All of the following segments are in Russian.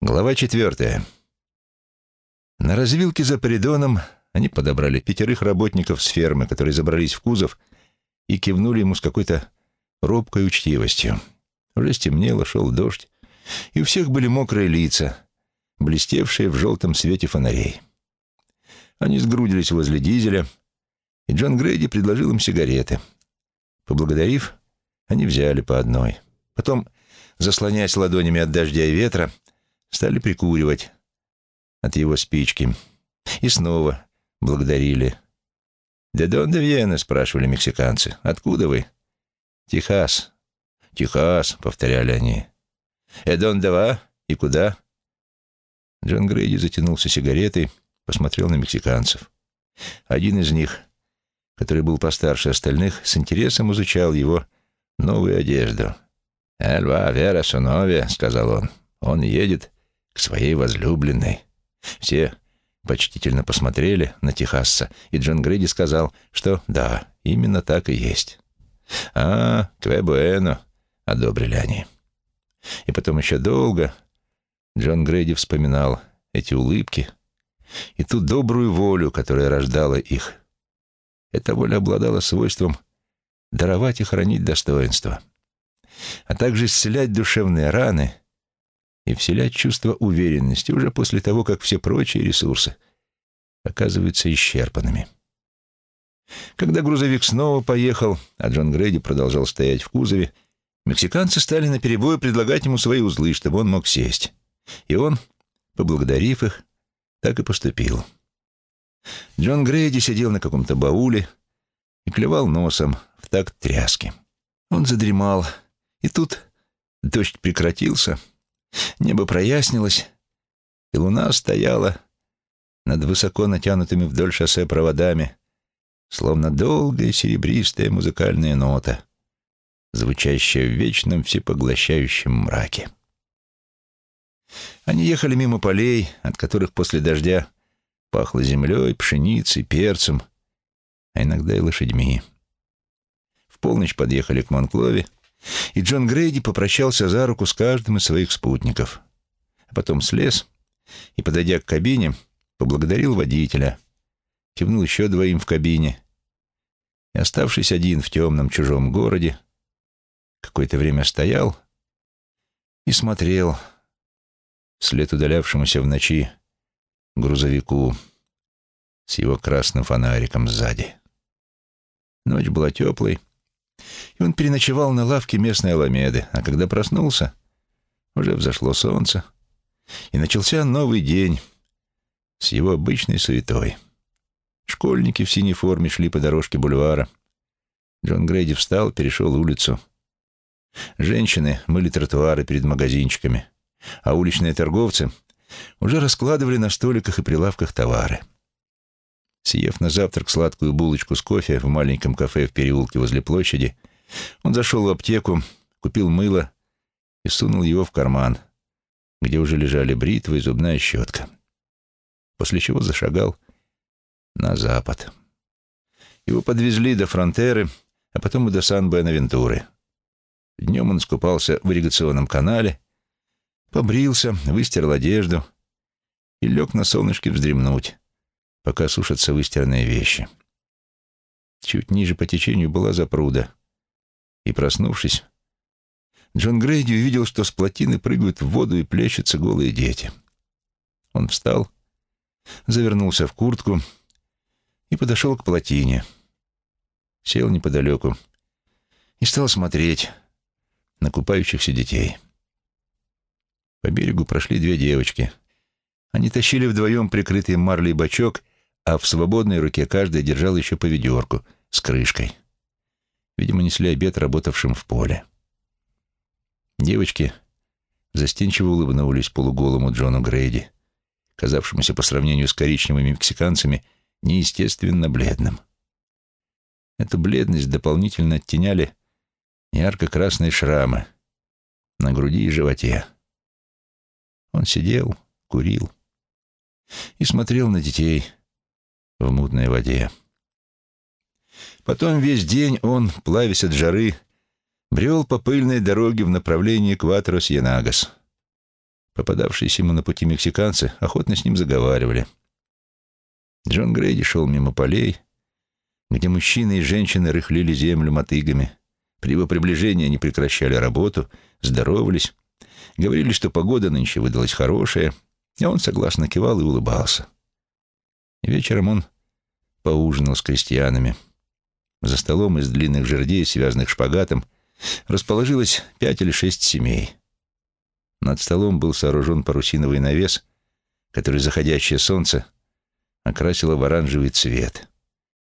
Глава четвертая. На развилке за Паридоном они подобрали пятерых работников с фермы, которые забрались в кузов и кивнули ему с какой-то робкой учтивостью. Уже стемнело, шел дождь, и у всех были мокрые лица, блестевшие в желтом свете фонарей. Они сгрудились возле дизеля, и Джон Грейди предложил им сигареты. Поблагодарив, они взяли по одной. Потом, заслоняясь ладонями от дождя и ветра, стали прикуривать от его спички. И снова благодарили. «Де дон де Вьена?» — спрашивали мексиканцы. «Откуда вы?» «Техас». «Техас», — повторяли они. «Эдон дава? И куда?» Джон Грейди затянулся сигаретой, посмотрел на мексиканцев. Один из них, который был постарше остальных, с интересом изучал его новую одежду. «Эльва Вера Сунове», — сказал он. «Он едет к своей возлюбленной». Все почтительно посмотрели на Техасса, и Джон Грейди сказал, что да, именно так и есть. «А, кве одобрили они. И потом еще долго Джон Грейди вспоминал эти улыбки и ту добрую волю, которая рождала их. Эта воля обладала свойством даровать и хранить достоинство, а также исцелять душевные раны и вселять чувство уверенности уже после того, как все прочие ресурсы оказываются исчерпанными. Когда грузовик снова поехал, а Джон Грейди продолжал стоять в кузове, мексиканцы стали наперебой предлагать ему свои узлы, чтобы он мог сесть. И он, поблагодарив их, так и поступил. Джон Грейди сидел на каком-то бауле и клевал носом в такт тряски. Он задремал, и тут дождь прекратился — Небо прояснилось, и луна стояла над высоко натянутыми вдоль шоссе проводами, словно долгая серебристая музыкальная нота, звучащая в вечном всепоглощающем мраке. Они ехали мимо полей, от которых после дождя пахло землей, пшеницей, перцем, а иногда и лошадьми. В полночь подъехали к Монклове, и Джон Грейди попрощался за руку с каждым из своих спутников. А потом слез и, подойдя к кабине, поблагодарил водителя, кивнул еще двоим в кабине и, оставшись один в темном чужом городе, какое-то время стоял и смотрел вслед удалявшемуся в ночи грузовику с его красным фонариком сзади. Ночь была теплой, и он переночевал на лавке местной Аламеды, а когда проснулся, уже взошло солнце, и начался новый день с его обычной суетой. Школьники в синей форме шли по дорожке бульвара. Джон Грейди встал, перешел улицу. Женщины мыли тротуары перед магазинчиками, а уличные торговцы уже раскладывали на столиках и прилавках товары. Съев на завтрак сладкую булочку с кофе в маленьком кафе в переулке возле площади, он зашел в аптеку, купил мыло и сунул его в карман, где уже лежали бритва и зубная щетка. После чего зашагал на запад. Его подвезли до Фронтеры, а потом и до Сан-Бенавентуры. Днем он скупался в ирригационном канале, побрился, выстирал одежду и лег на солнышке вздремнуть, пока сушатся выстиранные вещи. Чуть ниже по течению была запруда, и, проснувшись, Джон Грейди увидел, что с плотины прыгают в воду и плещутся голые дети. Он встал, завернулся в куртку и подошел к плотине. Сел неподалеку и стал смотреть на купающихся детей. По берегу прошли две девочки. Они тащили вдвоем прикрытый марлей бачок, а в свободной руке каждая держала еще по ведерку с крышкой. Видимо, несли обед работавшим в поле. Девочки застенчиво улыбнулись полуголому Джону Грейди, казавшемуся по сравнению с коричневыми мексиканцами неестественно бледным. Эту бледность дополнительно оттеняли ярко-красные шрамы на груди и животе. Он сидел, курил и смотрел на детей в мутной воде. Потом весь день он, плавясь от жары, брел по пыльной дороге в направлении Кватрос-Янагас. Попадавшиеся ему на пути мексиканцы охотно с ним заговаривали. Джон Грейди шел мимо полей, где мужчины и женщины рыхлили землю мотыгами. При его приближении они прекращали работу, здоровались, говорили, что погода нынче выдалась хорошая, и он согласно кивал и улыбался. Вечером он поужинал с крестьянами. За столом из длинных жердей, связанных шпагатом, расположилось пять или шесть семей. Над столом был сооружен парусиновый навес, который заходящее солнце окрасило в оранжевый цвет,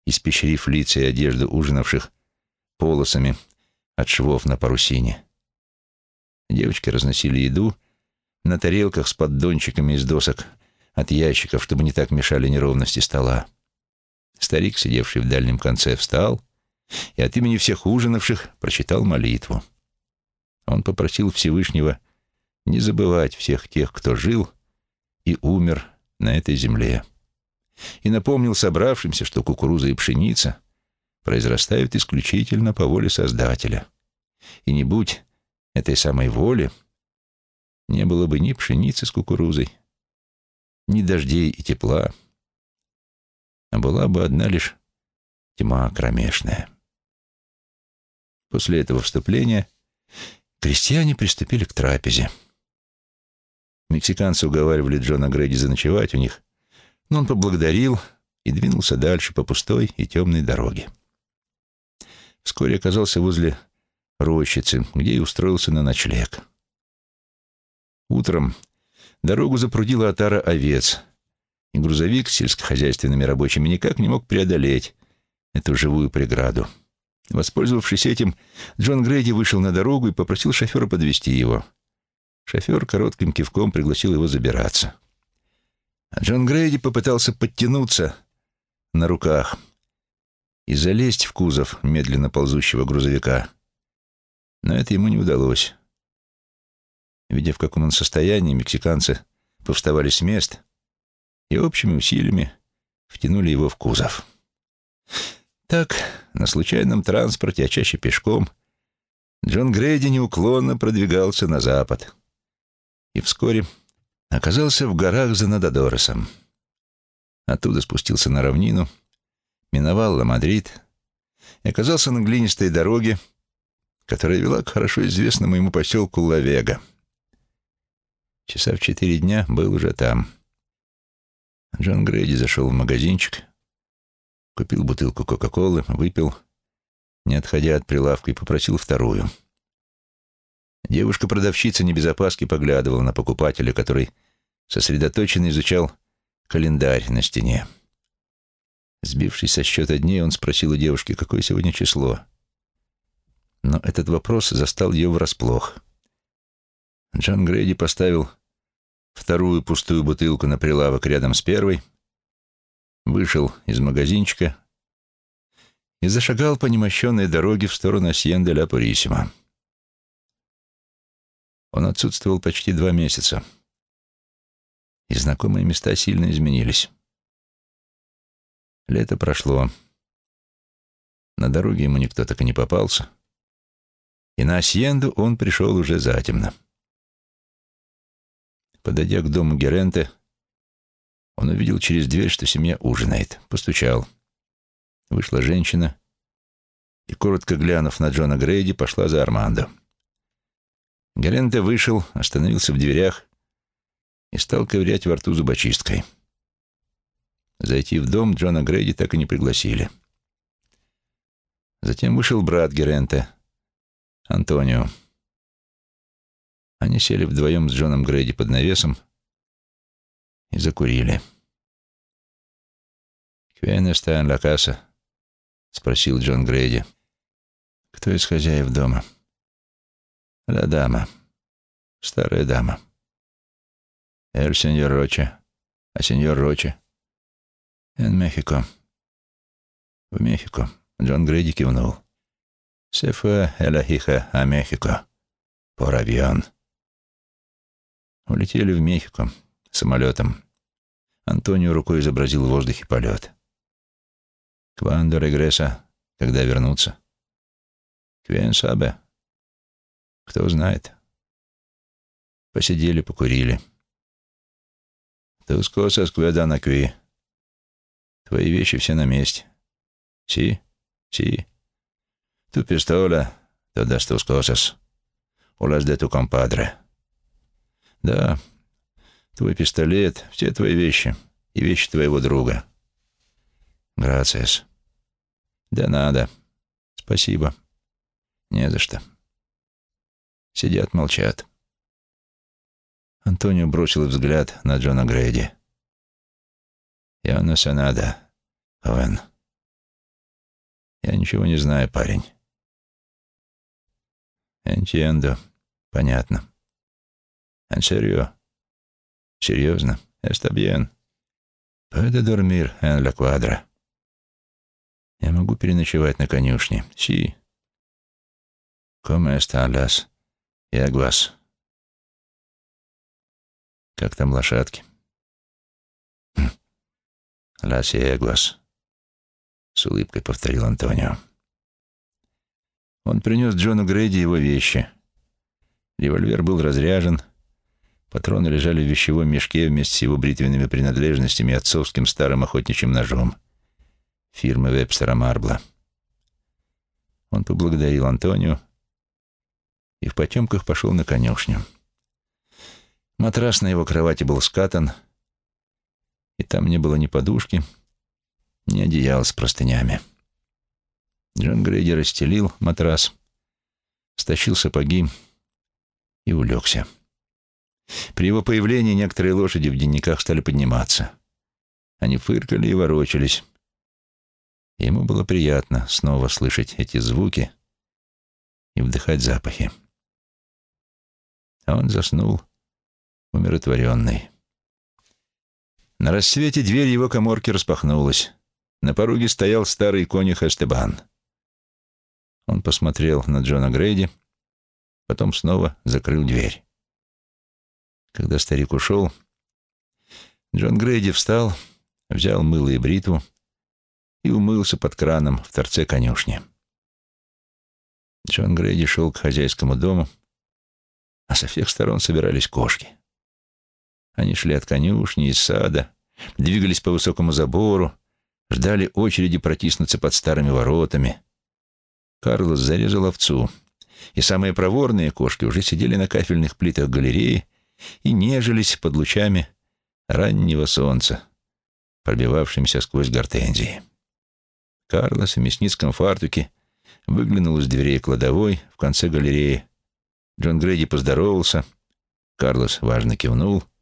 испещрив лица и одежду ужинавших полосами от швов на парусине. Девочки разносили еду на тарелках с поддончиками из досок от ящиков, чтобы не так мешали неровности стола. Старик, сидевший в дальнем конце, встал и от имени всех ужинавших прочитал молитву. Он попросил Всевышнего не забывать всех тех, кто жил и умер на этой земле. И напомнил собравшимся, что кукуруза и пшеница произрастают исключительно по воле Создателя. И не будь этой самой воли, не было бы ни пшеницы с кукурузой, ни дождей и тепла, а была бы одна лишь тьма кромешная. После этого вступления крестьяне приступили к трапезе. Мексиканцы уговаривали Джона Грэди заночевать у них, но он поблагодарил и двинулся дальше по пустой и темной дороге. Вскоре оказался возле рощицы, где и устроился на ночлег. Утром дорогу запрудила отара овец, и грузовик с сельскохозяйственными рабочими никак не мог преодолеть эту живую преграду. Воспользовавшись этим, Джон Грейди вышел на дорогу и попросил шофера подвести его. Шофер коротким кивком пригласил его забираться. А Джон Грейди попытался подтянуться на руках и залезть в кузов медленно ползущего грузовика. Но это ему не удалось. Видя, в каком он состоянии, мексиканцы повставали с мест и общими усилиями втянули его в кузов. Так, на случайном транспорте, а чаще пешком, Джон Грейди неуклонно продвигался на запад и вскоре оказался в горах за Нададоросом. Оттуда спустился на равнину, миновал Ла-Мадрид и оказался на глинистой дороге, которая вела к хорошо известному ему поселку Лавега. Часа в четыре дня был уже там. Джон Грейди зашел в магазинчик, купил бутылку Кока-Колы, выпил, не отходя от прилавка, и попросил вторую. Девушка-продавщица не без поглядывала на покупателя, который сосредоточенно изучал календарь на стене. Сбившись со счета дней, он спросил у девушки, какое сегодня число. Но этот вопрос застал ее врасплох. Джон Грейди поставил вторую пустую бутылку на прилавок рядом с первой, вышел из магазинчика и зашагал по немощенной дороге в сторону Асьен-де-ля-Пурисима. Он отсутствовал почти два месяца, и знакомые места сильно изменились. Лето прошло. На дороге ему никто так и не попался, и на Асьенду он пришел уже затемно. Подойдя к дому Геренте, он увидел через дверь, что семья ужинает. Постучал. Вышла женщина и, коротко глянув на Джона Грейди, пошла за Армандо. Геренте вышел, остановился в дверях и стал ковырять во рту зубочисткой. Зайти в дом Джона Грейди так и не пригласили. Затем вышел брат Геренте, Антонио. Они сели вдвоем с Джоном Грейди под навесом и закурили. «Квен ла каса?» — спросил Джон Грейди. «Кто из хозяев дома?» «Ла дама. Старая дама». «Эль сеньор Роче. А сеньор Роче?» «Эн Мехико». «В Мехико». Джон Грейди кивнул. «Се фue el Ajija a México. Por avión». Улетели в Мехико самолетом. Антонио рукой изобразил в воздухе полет. «Квандо регреса? Когда вернуться?» «Квен сабе?» «Кто знает?» Посидели, покурили. «Тус косас кведа на кви». «Твои вещи все на месте». «Си, си». «Ту пистоля, cosas, o las de tu compadre». «Да, твой пистолет, все твои вещи и вещи твоего друга». «Грациас». «Да надо. Спасибо». «Не за что». Сидят, молчат. Антонио бросил взгляд на Джона Грейди. «Я на Санада, Овен». «Я ничего не знаю, парень». «Энтиендо. Понятно». «En serio?» «Серьезно? Está bien. Puede dormir en cuadra». «Я могу переночевать на конюшне». «Си». «Cómo están las yaguas?» Как там лошадки? «Лас Эгвас», — с улыбкой повторил Антонио. Он принес Джону Грейди его вещи. Револьвер был разряжен, патроны лежали в вещевом мешке вместе с его бритвенными принадлежностями и отцовским старым охотничьим ножом фирмы Вебстера Марбла. Он поблагодарил Антонио и в потемках пошел на конюшню. Матрас на его кровати был скатан, и там не было ни подушки, ни одеяла с простынями. Джон Грейди расстелил матрас, стащил сапоги и улегся. При его появлении некоторые лошади в денниках стали подниматься. Они фыркали и ворочались. Ему было приятно снова слышать эти звуки и вдыхать запахи. А он заснул, умиротворенный. На рассвете дверь его коморки распахнулась. На пороге стоял старый конюх Эстебан. Он посмотрел на Джона Грейди, потом снова закрыл дверь. Когда старик ушел, Джон Грейди встал, взял мыло и бритву и умылся под краном в торце конюшни. Джон Грейди шел к хозяйскому дому, а со всех сторон собирались кошки. Они шли от конюшни, из сада, двигались по высокому забору, ждали очереди протиснуться под старыми воротами. Карлос зарезал овцу, и самые проворные кошки уже сидели на кафельных плитах галереи и нежились под лучами раннего солнца, пробивавшимся сквозь гортензии. Карлос в мясницком фартуке выглянул из дверей кладовой в конце галереи. Джон Грейди поздоровался, Карлос важно кивнул —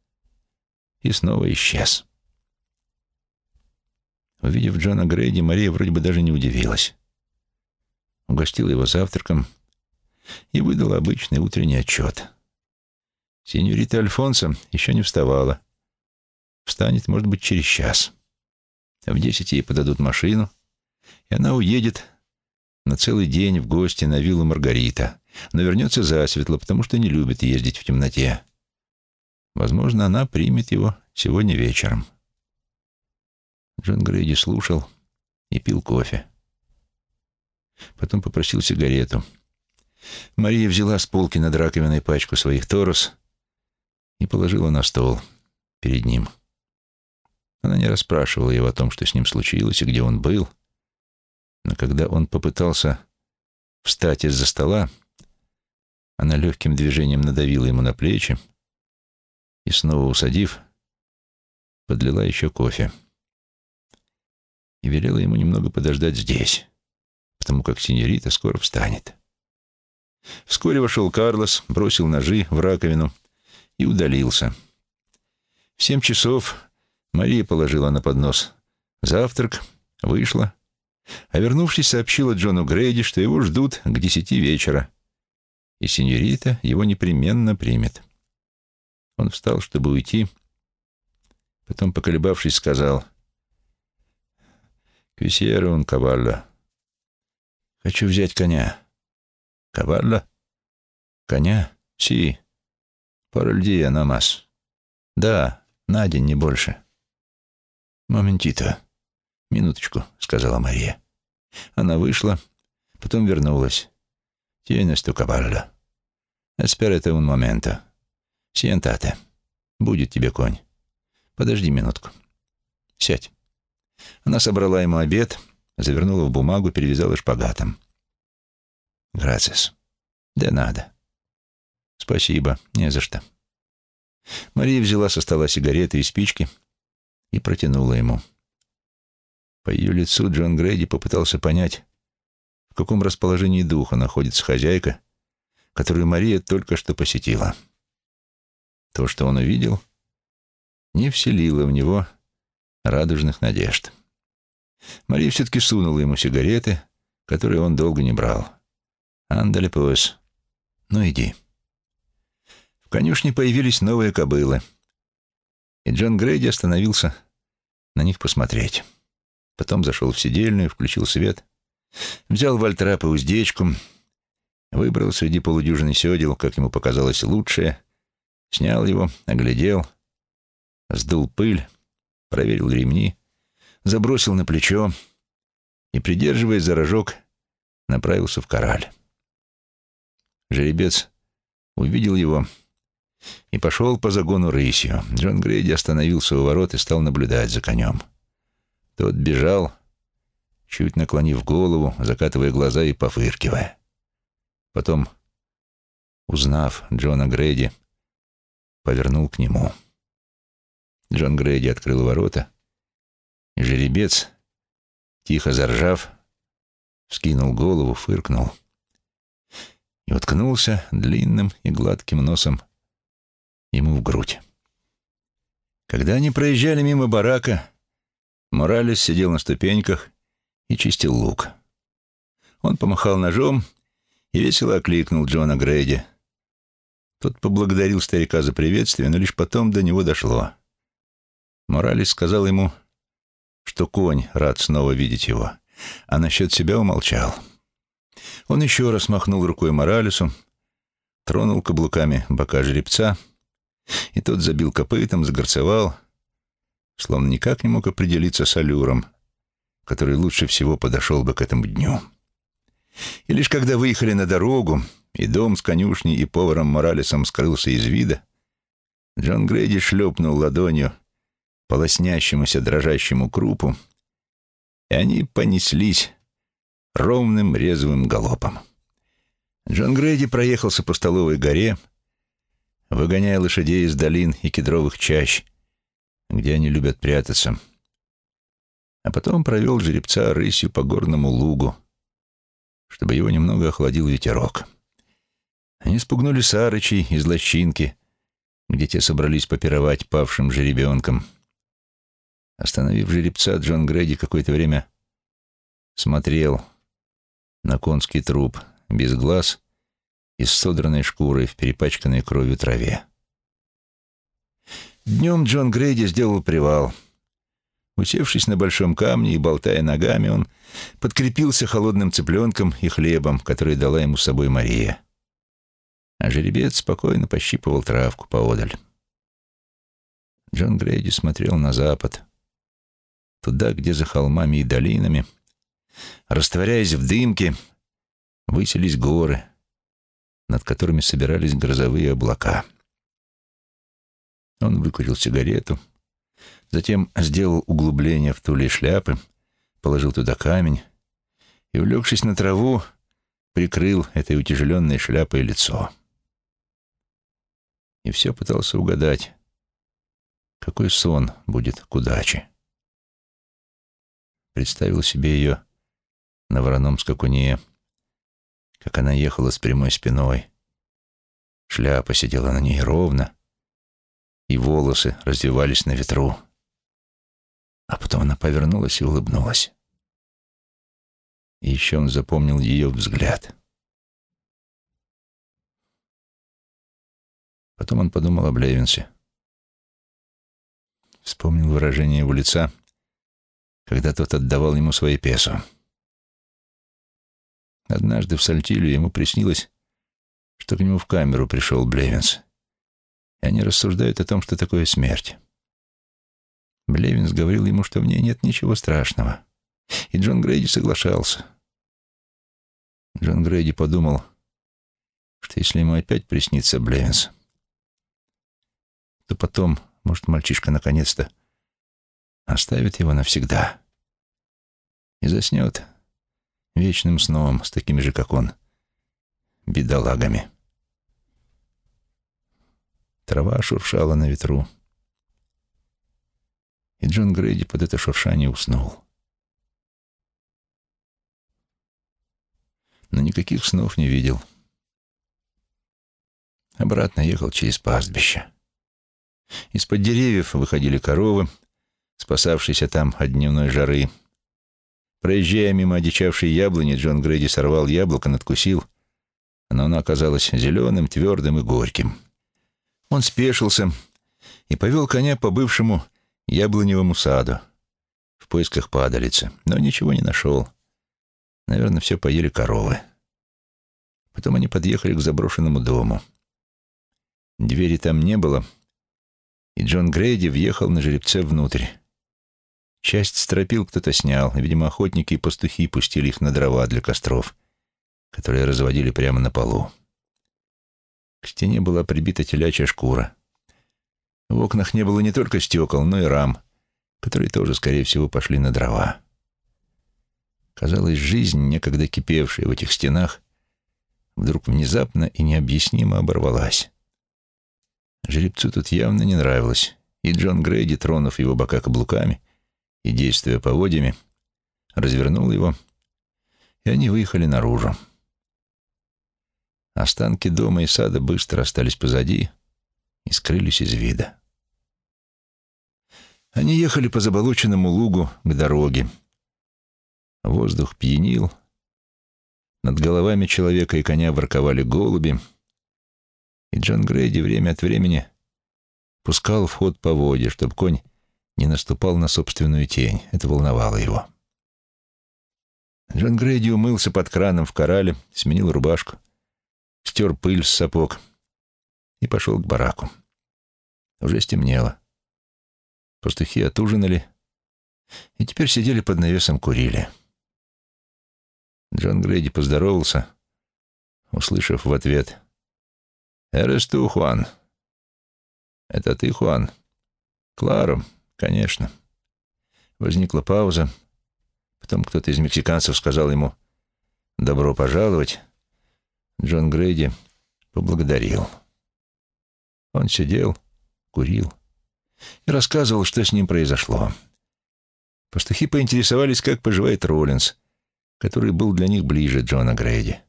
и снова исчез. Увидев Джона Грейди, Мария вроде бы даже не удивилась. Угостила его завтраком и выдала обычный утренний отчет. Сеньорита Альфонсо еще не вставала. Встанет, может быть, через час. В десять ей подадут машину, и она уедет на целый день в гости на виллу Маргарита, но вернется засветло, потому что не любит ездить в темноте. Возможно, она примет его сегодня вечером. Джон Грейди слушал и пил кофе. Потом попросил сигарету. Мария взяла с полки над раковиной пачку своих торос и положила на стол перед ним. Она не расспрашивала его о том, что с ним случилось и где он был, но когда он попытался встать из-за стола, она легким движением надавила ему на плечи, и, снова усадив, подлила еще кофе и велела ему немного подождать здесь, потому как синьорита скоро встанет. Вскоре вошел Карлос, бросил ножи в раковину и удалился. В семь часов Мария положила на поднос завтрак, вышла, а вернувшись, сообщила Джону Грейди, что его ждут к десяти вечера, и синьорита его непременно примет. Он встал, чтобы уйти, потом, поколебавшись, сказал «Квисьера он кавалла. Хочу взять коня». «Кавалла? Коня? Си. Паральдия намаз. Да, на день, не больше». «Моментито. Минуточку», — сказала Мария. Она вышла, потом вернулась. «Тienes tu cavallo. Espérate un momento». Сиентате. Будет тебе конь. Подожди минутку. Сядь. Она собрала ему обед, завернула в бумагу, перевязала шпагатом. Грацис. Да надо. Спасибо, не за что. Мария взяла со стола сигареты и спички и протянула ему. По ее лицу Джон Грейди попытался понять, в каком расположении духа находится хозяйка, которую Мария только что посетила. То, что он увидел, не вселило в него радужных надежд. Мария все-таки сунула ему сигареты, которые он долго не брал. «Андале пуэс. Ну, иди». Конюшне появились новые кобылы, и Джон Грейди остановился на них посмотреть. Потом зашел в сидельную, включил свет, взял вальтрап и уздечку, выбрал среди полудюжины седел, как ему показалось, лучшее, снял его, оглядел, сдул пыль, проверил ремни, забросил на плечо и, придерживаясь за рожок, направился в кораль. Жеребец увидел его и пошел по загону рысью. Джон Грейди остановился у ворот и стал наблюдать за конем. Тот бежал, чуть наклонив голову, закатывая глаза и пофыркивая. Потом, узнав Джона Грейди, повернул к нему. Джон Грейди открыл ворота, и жеребец, тихо заржав, вскинул голову, фыркнул и уткнулся длинным и гладким носом ему в грудь. Когда они проезжали мимо барака, Моралес сидел на ступеньках и чистил лук. Он помахал ножом и весело окликнул Джона Грейди. Тот поблагодарил старика за приветствие, но лишь потом до него дошло. Моралес сказал ему, что конь рад снова видеть его, а насчет себя умолчал. Он еще раз махнул рукой Моралесу, тронул каблуками бока жеребца, и тот забил копытом, загорцевал — словно никак не мог определиться с аллюром, который лучше всего подошел бы к этому дню. И лишь когда выехали на дорогу, и дом с конюшней и поваром Моралесом скрылся из вида, Джон Грейди шлепнул ладонью по лоснящемуся дрожащему крупу, и они понеслись ровным резвым галопом. Джон Грейди проехался по столовой горе, выгоняя лошадей из долин и кедровых чащ, где они любят прятаться. А потом провел жеребца рысью по горному лугу, чтобы его немного охладил ветерок. Они спугнули Сарычей из лощинки, где те собрались попировать павшим жеребенком. Остановив жеребца, Джон Грэди какое-то время смотрел на конский труп без глаз и с содранной шкурой в перепачканной кровью траве. Днем Джон Грейди сделал привал. Усевшись на большом камне и болтая ногами, он подкрепился холодным цыпленком и хлебом, который дала ему с собой Мария. А жеребец спокойно пощипывал травку поодаль. Джон Грейди смотрел на запад, туда, где за холмами и долинами, растворяясь в дымке, высились горы, над которыми собирались грозовые облака — он выкурил сигарету, затем сделал углубление в туле шляпы, положил туда камень и, улегшись на траву, прикрыл этой утяжеленной шляпой лицо. И все пытался угадать, какой сон будет к удаче. Представил себе ее на вороном скакуне, как она ехала с прямой спиной. Шляпа сидела на ней ровно, и волосы развивались на ветру. А потом она повернулась и улыбнулась. И еще он запомнил ее взгляд. Потом он подумал об Левинсе. Вспомнил выражение его лица, когда тот отдавал ему свои песо. Однажды в Сальтиле ему приснилось, что к нему в камеру пришел Блевинс и они рассуждают о том, что такое смерть. Блевинс говорил ему, что в ней нет ничего страшного, и Джон Грейди соглашался. Джон Грейди подумал, что если ему опять приснится Блевинс, то потом, может, мальчишка наконец-то оставит его навсегда и заснет вечным сном с такими же, как он, бедолагами. Трава шуршала на ветру, и Джон Грейди под это шуршание уснул. Но никаких снов не видел. Обратно ехал через пастбище. Из-под деревьев выходили коровы, спасавшиеся там от дневной жары. Проезжая мимо одичавшей яблони, Джон Грейди сорвал яблоко, надкусил, но оно оказалось зеленым, твердым и горьким. Он спешился и повел коня по бывшему яблоневому саду в поисках падалицы, но ничего не нашел. Наверное, все поели коровы. Потом они подъехали к заброшенному дому. Двери там не было, и Джон Грейди въехал на жеребце внутрь. Часть стропил кто-то снял, видимо, охотники и пастухи пустили их на дрова для костров, которые разводили прямо на полу. К стене была прибита телячья шкура. В окнах не было не только стекол, но и рам, которые тоже, скорее всего, пошли на дрова. Казалось, жизнь, некогда кипевшая в этих стенах, вдруг внезапно и необъяснимо оборвалась. Жеребцу тут явно не нравилось, и Джон Грейди, тронув его бока каблуками и действуя поводьями, развернул его, и они выехали наружу. Останки дома и сада быстро остались позади и скрылись из вида. Они ехали по заболоченному лугу к дороге. Воздух пьянил. Над головами человека и коня ворковали голуби — и Джон Грейди время от времени пускал в ход по воде, чтобы конь не наступал на собственную тень. Это волновало его. Джон Грейди умылся под краном в корале, сменил рубашку, стер пыль с сапог и пошел к бараку. Уже стемнело. Пастухи отужинали и теперь сидели под навесом, курили. Джон Грейди поздоровался, услышав в ответ «Эрес ты, Хуан?» «Это ты, Хуан?» «Клару, конечно». Возникла пауза. Потом кто-то из мексиканцев сказал ему «Добро пожаловать». Джон Грейди поблагодарил. Он сидел, курил и рассказывал, что с ним произошло. Пастухи поинтересовались, как поживает Роллинс, который был для них ближе Джона Грейди.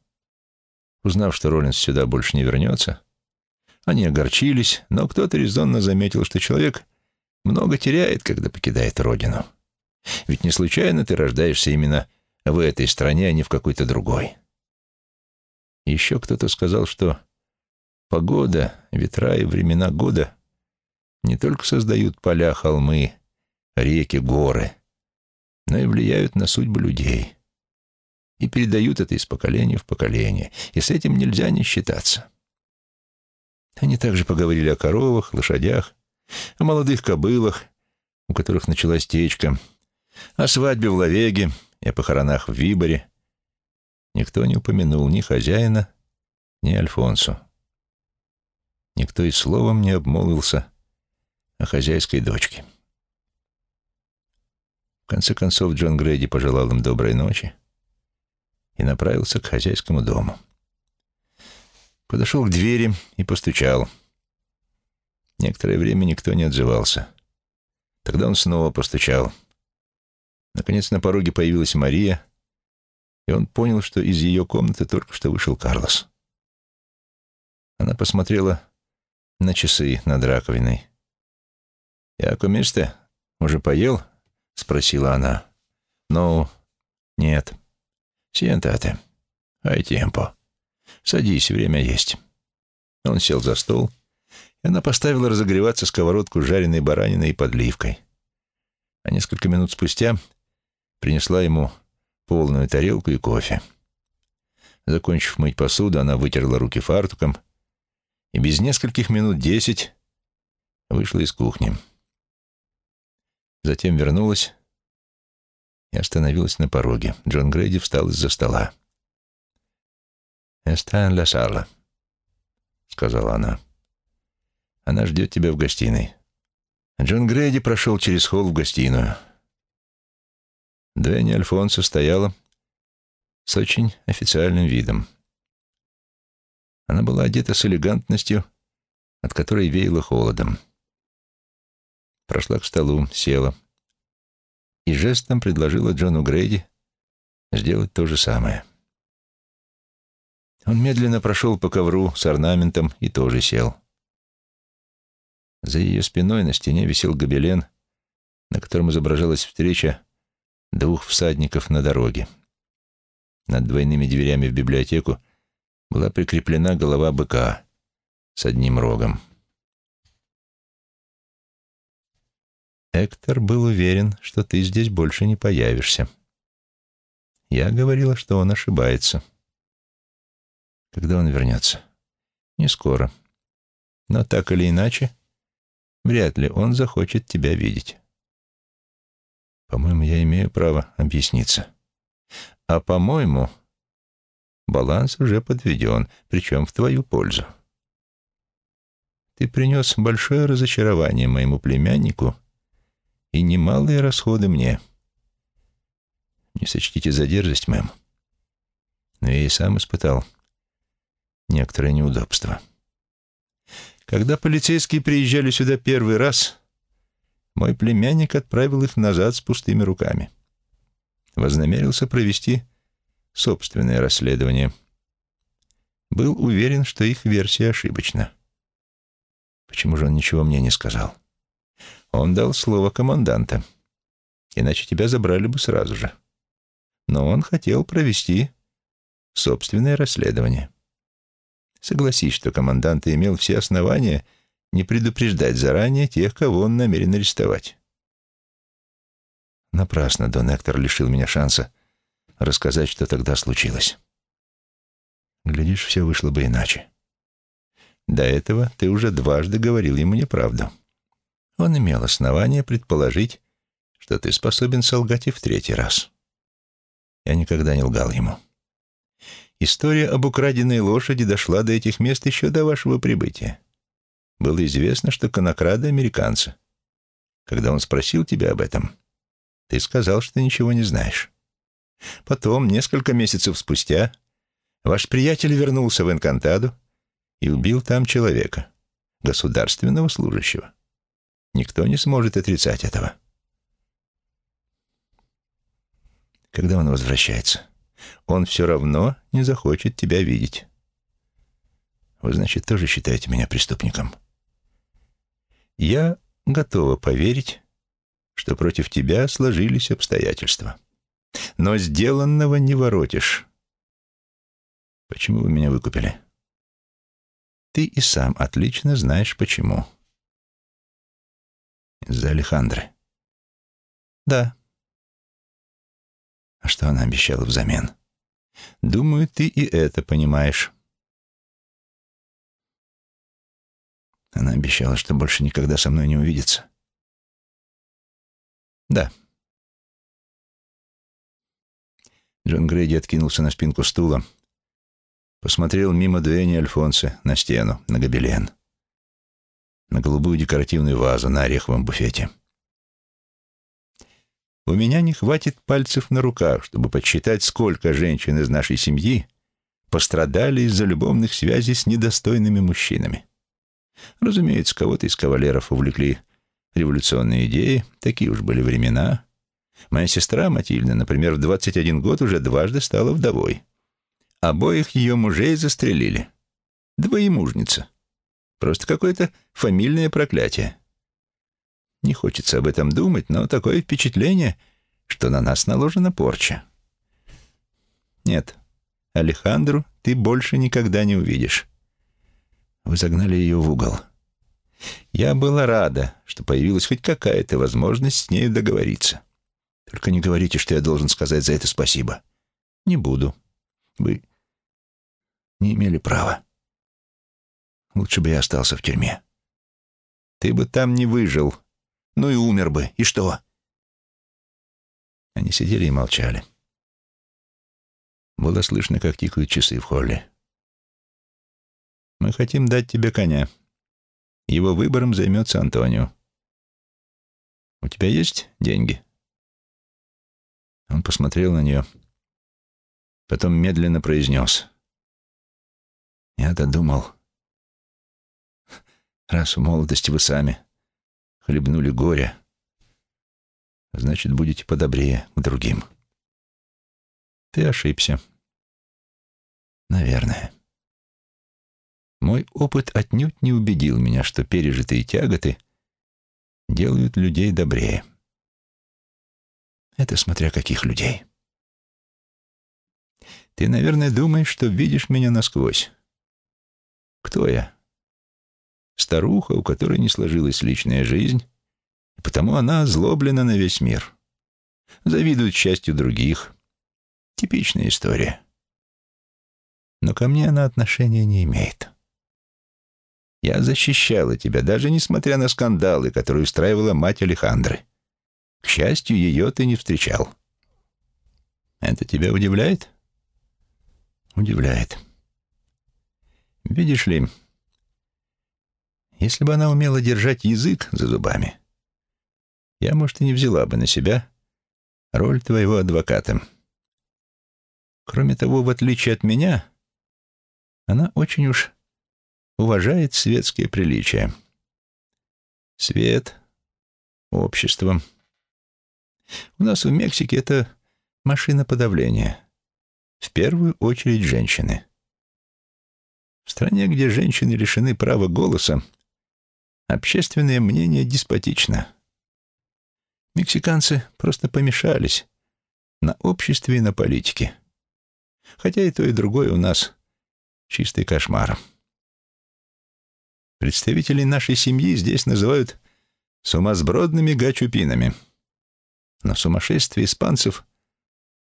Узнав, что Роллинс сюда больше не вернется, они огорчились, но кто-то резонно заметил, что человек много теряет, когда покидает родину. Ведь не случайно ты рождаешься именно в этой стране, а не в какой-то другой. Еще кто-то сказал, что погода, ветра и времена года не только создают поля, холмы, реки, горы, но и влияют на судьбу людей. И передают это из поколения в поколение. И с этим нельзя не считаться. Они также поговорили о коровах, лошадях, о молодых кобылах, у которых началась течка, о свадьбе в Лавеге и о похоронах в Виборе. Никто не упомянул ни хозяина, ни Альфонсу. Никто и словом не обмолвился о хозяйской дочке. В конце концов Джон Грейди пожелал им доброй ночи и направился к хозяйскому дому. Подошел к двери и постучал. Некоторое время никто не отзывался. Тогда он снова постучал. Наконец на пороге появилась Мария, и он понял, что из ее комнаты только что вышел Карлос. Она посмотрела на часы над раковиной. «Я комисте? Уже поел?» — спросила она. «Ну, нет. Сиентате. Ай темпо». «Садись, время есть». Он сел за стол, она поставила разогреваться сковородку с жареной бараниной и подливкой. А несколько минут спустя принесла ему полную тарелку и кофе. Закончив мыть посуду, она вытерла руки фартуком и без нескольких минут десять вышла из кухни. Затем вернулась и остановилась на пороге. Джон Грейди встал из-за стола. «Está en la sala», — сказала она. Она ждет тебя в гостиной». Джон Грейди прошел через холл в гостиную. Дэнни Альфонсо стояла с очень официальным видом. Она была одета с элегантностью, от которой веяло холодом. Прошла к столу, села и жестом предложила Джону Грейди сделать то же самое. Он медленно прошел по ковру с орнаментом и тоже сел. За ее спиной на стене висел гобелен, на котором изображалась встреча двух всадников на дороге. Над двойными дверями в библиотеку была прикреплена голова быка с одним рогом. Эктор был уверен, что ты здесь больше не появишься. Я говорила, что он ошибается. Когда он вернется? Не скоро. Но так или иначе, вряд ли он захочет тебя видеть. По-моему, я имею право объясниться. А по-моему, баланс уже подведен, причем в твою пользу. Ты принес большое разочарование моему племяннику и немалые расходы мне. Не сочтите за дерзость, мэм, но я и сам испытал некоторое неудобство. Когда полицейские приезжали сюда первый раз, мой племянник отправил их назад с пустыми руками. Вознамерился провести собственное расследование. Был уверен, что их версия ошибочна. Почему же он ничего мне не сказал? Он дал слово команданта. Иначе тебя забрали бы сразу же. Но он хотел провести собственное расследование. Согласись, что командант имел все основания не предупреждать заранее тех, кого он намерен арестовать. Напрасно Дон Эктор лишил меня шанса рассказать, что тогда случилось. Глядишь, все вышло бы иначе. До этого ты уже дважды говорил ему неправду. Он имел основание предположить, что ты способен солгать и в третий раз. Я никогда не лгал ему. История об украденной лошади дошла до этих мест еще до вашего прибытия. Было известно, что конокрады — американцы. Когда он спросил тебя об этом, ты сказал, что ничего не знаешь. Потом, несколько месяцев спустя, ваш приятель вернулся в Энкантаду и убил там человека, государственного служащего. Никто не сможет отрицать этого. Когда он возвращается? Он все равно не захочет тебя видеть. Вы, значит, тоже считаете меня преступником? Я готова поверить, что против тебя сложились обстоятельства. Но сделанного не воротишь. Почему вы меня выкупили? Ты и сам отлично знаешь, почему. Из-за Алехандры. Да. А что она обещала взамен? Думаю, ты и это понимаешь. Она обещала, что больше никогда со мной не увидится. Да. Джон Грейди откинулся на спинку стула, посмотрел мимо Дуэни Альфонсы на стену, на гобелен, на голубую декоративную вазу на ореховом буфете. У меня не хватит пальцев на руках, чтобы подсчитать, сколько женщин из нашей семьи пострадали из-за любовных связей с недостойными мужчинами. Разумеется, кого-то из кавалеров увлекли революционные идеи, такие уж были времена. Моя сестра Матильда, например, в 21 год уже дважды стала вдовой. Обоих ее мужей застрелили. Двоемужница. Просто какое-то фамильное проклятие. Не хочется об этом думать, но такое впечатление, что на нас наложена порча. Нет, Алехандру ты больше никогда не увидишь. Вы загнали ее в угол. Я была рада, что появилась хоть какая-то возможность с нею договориться. Только не говорите, что я должен сказать за это спасибо. Не буду. Вы не имели права. Лучше бы я остался в тюрьме. Ты бы там не выжил, ну и умер бы. И что?» Они сидели и молчали. Было слышно, как тикают часы в холле. «Мы хотим дать тебе коня. Его выбором займется Антонио. У тебя есть деньги?» Он посмотрел на нее, потом медленно произнес. «Я-то думал, раз в молодости вы сами хлебнули горе, значит, будете подобрее к другим. Ты ошибся. Наверное. Мой опыт отнюдь не убедил меня, что пережитые тяготы делают людей добрее. Это смотря каких людей. Ты, наверное, думаешь, что видишь меня насквозь. Кто я? Старуха, у которой не сложилась личная жизнь, и потому она озлоблена на весь мир. Завидует счастью других. Типичная история. Но ко мне она отношения не имеет. Я защищала тебя, даже несмотря на скандалы, которые устраивала мать Алехандры. К счастью, ее ты не встречал. Это тебя удивляет? Удивляет. Видишь ли, если бы она умела держать язык за зубами, я, может, и не взяла бы на себя роль твоего адвоката. Кроме того, в отличие от меня, она очень уж уважает светские приличия. Свет, общество — у нас в Мексике это машина подавления. В первую очередь женщины. В стране, где женщины лишены права голоса, общественное мнение деспотично. Мексиканцы просто помешались на обществе и на политике. Хотя и то, и другое у нас чистый кошмар. Представителей нашей семьи здесь называют сумасбродными гачупинами — но сумасшествие испанцев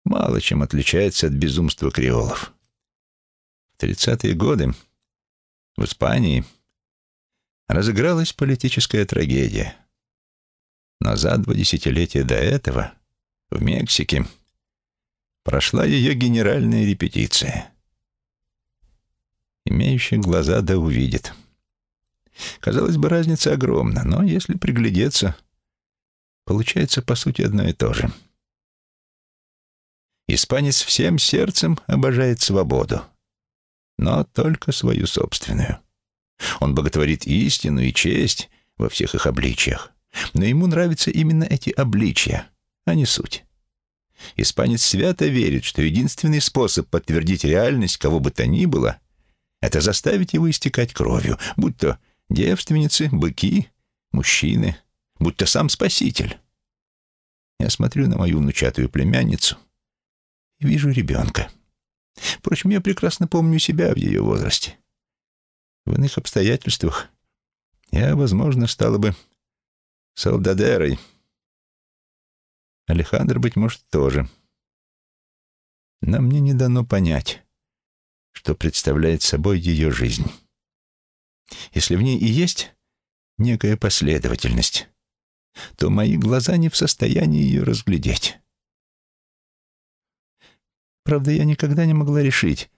мало чем отличается от безумства креолов. В 30-е годы в Испании разыгралась политическая трагедия. Но за два десятилетия до этого в Мексике прошла ее генеральная репетиция. Имеющий глаза да увидит. Казалось бы, разница огромна, но если приглядеться — Получается, по сути, одно и то же. Испанец всем сердцем обожает свободу, но только свою собственную. Он боготворит истину и честь во всех их обличиях, но ему нравятся именно эти обличия, а не суть. Испанец свято верит, что единственный способ подтвердить реальность кого бы то ни было — это заставить его истекать кровью, будь то девственницы, быки, мужчины — будто сам спаситель. Я смотрю на мою внучатую племянницу и вижу ребенка. Впрочем, я прекрасно помню себя в ее возрасте. В иных обстоятельствах я, возможно, стала бы солдадерой. Алехандр, быть может, тоже. Но мне не дано понять, что представляет собой ее жизнь. Если в ней и есть некая последовательность, то мои глаза не в состоянии ее разглядеть. Правда, я никогда не могла решить,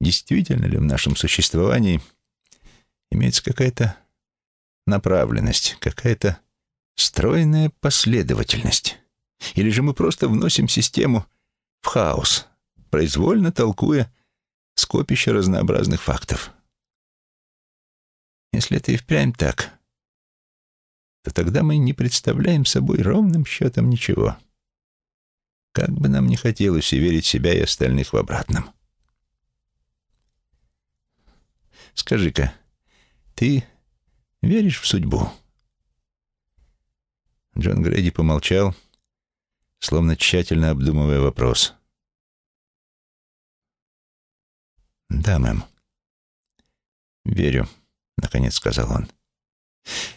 действительно ли в нашем существовании имеется какая-то направленность, какая-то стройная последовательность. Или же мы просто вносим систему в хаос, произвольно толкуя скопище разнообразных фактов. Если это и впрямь так, то тогда мы не представляем собой ровным счетом ничего. Как бы нам ни хотелось уверить себя и остальных в обратном. Скажи-ка, ты веришь в судьбу? Джон Грейди помолчал, словно тщательно обдумывая вопрос. «Да, мэм. Верю», — наконец сказал он.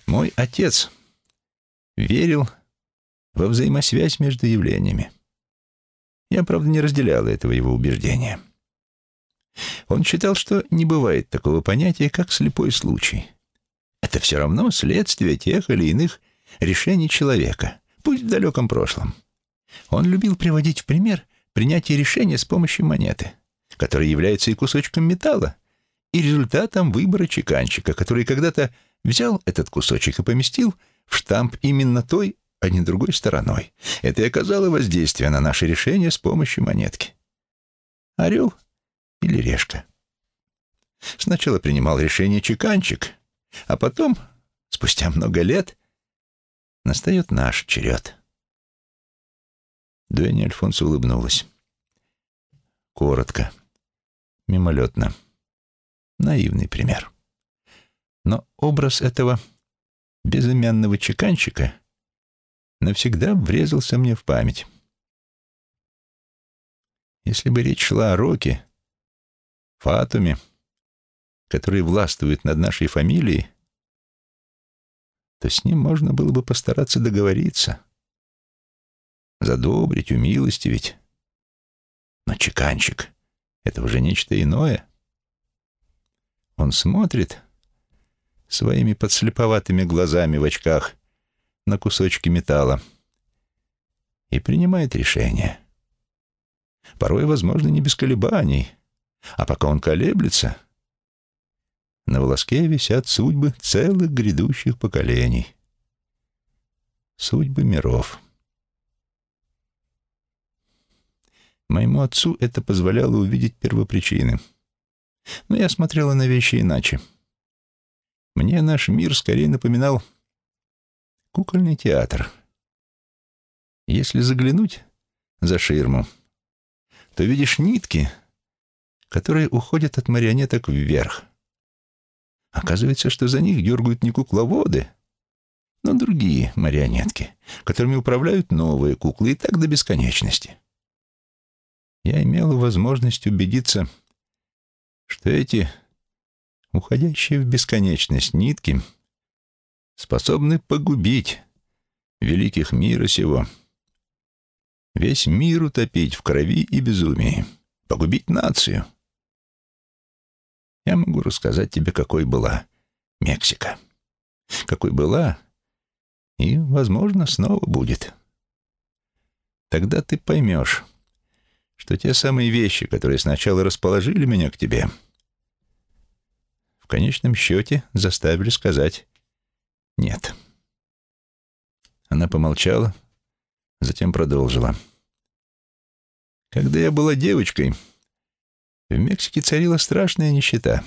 Мой отец верил во взаимосвязь между явлениями. Я, правда, не разделял этого его убеждения. Он считал, что не бывает такого понятия, как слепой случай. Это все равно следствие тех или иных решений человека, пусть в далеком прошлом. Он любил приводить в пример принятие решения с помощью монеты, которая является и кусочком металла, и результатом выбора чеканщика, который когда-то взял этот кусочек и поместил в штамп именно той, а не другой стороной. Это и оказало воздействие на наше решение с помощью монетки. Орел или решка. Сначала принимал решение чеканчик, а потом, спустя много лет, настает наш черед. Дуэнни Альфонсо улыбнулась. Коротко, мимолетно. Наивный пример. Но образ этого безымянного чеканщика навсегда врезался мне в память. Если бы речь шла о Роке, Фатуме, который властвует над нашей фамилией, то с ним можно было бы постараться договориться, задобрить, умилостивить. Но чеканчик — это уже нечто иное. Он смотрит своими подслеповатыми глазами в очках на кусочки металла и принимает решение. Порой, возможно, не без колебаний, а пока он колеблется, на волоске висят судьбы целых грядущих поколений. Судьбы миров. Моему отцу это позволяло увидеть первопричины. Но я смотрела на вещи иначе. Мне наш мир скорее напоминал кукольный театр. Если заглянуть за ширму, то видишь нитки, которые уходят от марионеток вверх. Оказывается, что за них дергают не кукловоды, но другие марионетки, которыми управляют новые куклы, и так до бесконечности. Я имел возможность убедиться, что эти уходящие в бесконечность нитки способны погубить великих мира сего, весь мир утопить в крови и безумии, погубить нацию. Я могу рассказать тебе, какой была Мексика, какой была и, возможно, снова будет. Тогда ты поймешь, что те самые вещи, которые сначала расположили меня к тебе — в конечном счете заставили сказать «нет». Она помолчала, затем продолжила. «Когда я была девочкой, в Мексике царила страшная нищета.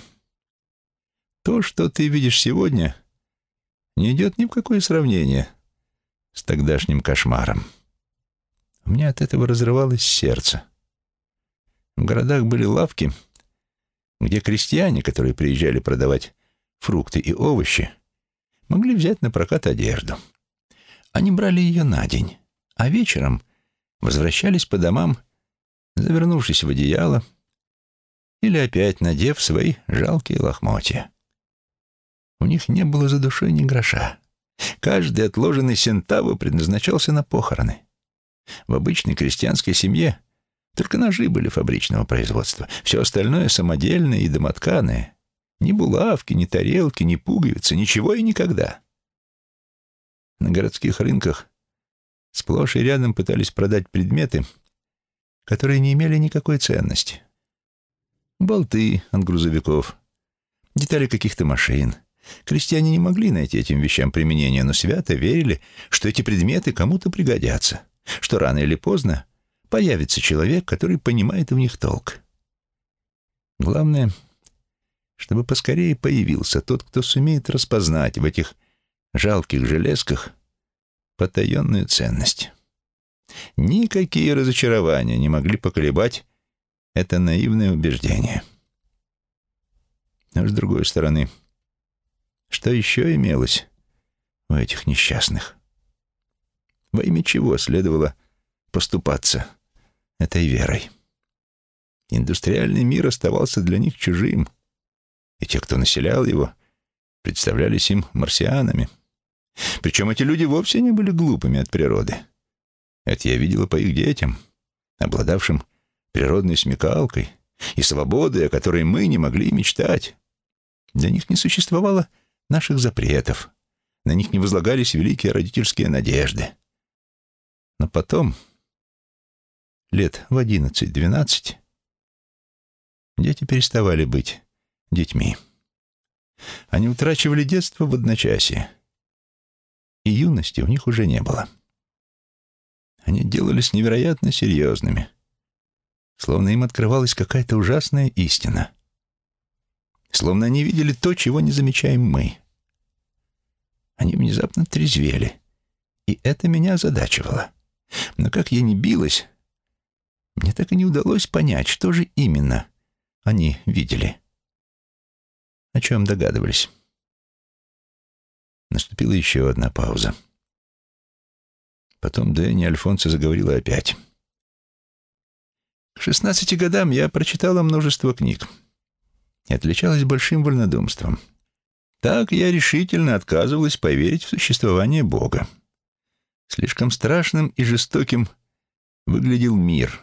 То, что ты видишь сегодня, не идет ни в какое сравнение с тогдашним кошмаром. У меня от этого разрывалось сердце. В городах были лавки — где крестьяне, которые приезжали продавать фрукты и овощи, могли взять на прокат одежду. Они брали ее на день, а вечером возвращались по домам, завернувшись в одеяло или опять надев свои жалкие лохмотья. У них не было за душой ни гроша. Каждый отложенный сентаву предназначался на похороны. В обычной крестьянской семье только ножи были фабричного производства. Все остальное самодельное и домотканое. Ни булавки, ни тарелки, ни пуговицы, ничего и никогда. На городских рынках сплошь и рядом пытались продать предметы, которые не имели никакой ценности. Болты от грузовиков, детали каких-то машин. Крестьяне не могли найти этим вещам применения, но свято верили, что эти предметы кому-то пригодятся, что рано или поздно появится человек, который понимает в них толк. Главное, чтобы поскорее появился тот, кто сумеет распознать в этих жалких железках потаенную ценность. Никакие разочарования не могли поколебать это наивное убеждение. Но с другой стороны, что еще имелось у этих несчастных? Во имя чего следовало поступаться этой верой. Индустриальный мир оставался для них чужим, и те, кто населял его, представлялись им марсианами. Причем эти люди вовсе не были глупыми от природы. Это я видела по их детям, обладавшим природной смекалкой и свободой, о которой мы не могли мечтать. Для них не существовало наших запретов, на них не возлагались великие родительские надежды. Но потом лет в одиннадцать-двенадцать, дети переставали быть детьми. Они утрачивали детство в одночасье, и юности у них уже не было. Они делались невероятно серьезными, словно им открывалась какая-то ужасная истина, словно они видели то, чего не замечаем мы. Они внезапно трезвели, и это меня озадачивало. Но как я не билась, мне так и не удалось понять, что же именно они видели. О чем догадывались. Наступила еще одна пауза. Потом Дэнни Альфонсо заговорила опять. К шестнадцати годам я прочитала множество книг и отличалась большим вольнодумством. Так я решительно отказывалась поверить в существование Бога. Слишком страшным и жестоким выглядел мир,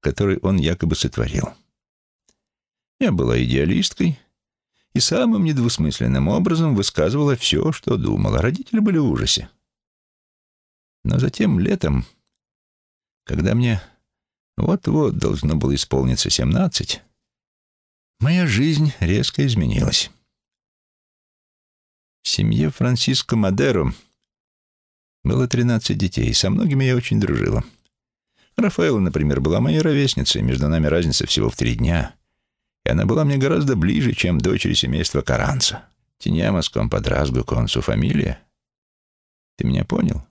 который он якобы сотворил. Я была идеалисткой и самым недвусмысленным образом высказывала все, что думала. Родители были в ужасе. Но затем летом, когда мне вот-вот должно было исполниться семнадцать, моя жизнь резко изменилась. В семье Франциско Мадеро было тринадцать детей, и со многими я очень дружила. Рафаэла, например, была моей ровесницей, между нами разница всего в три дня, и она была мне гораздо ближе, чем дочери семейства Каранца. Тиньямас компадразгу консу фамилия. Ты меня понял?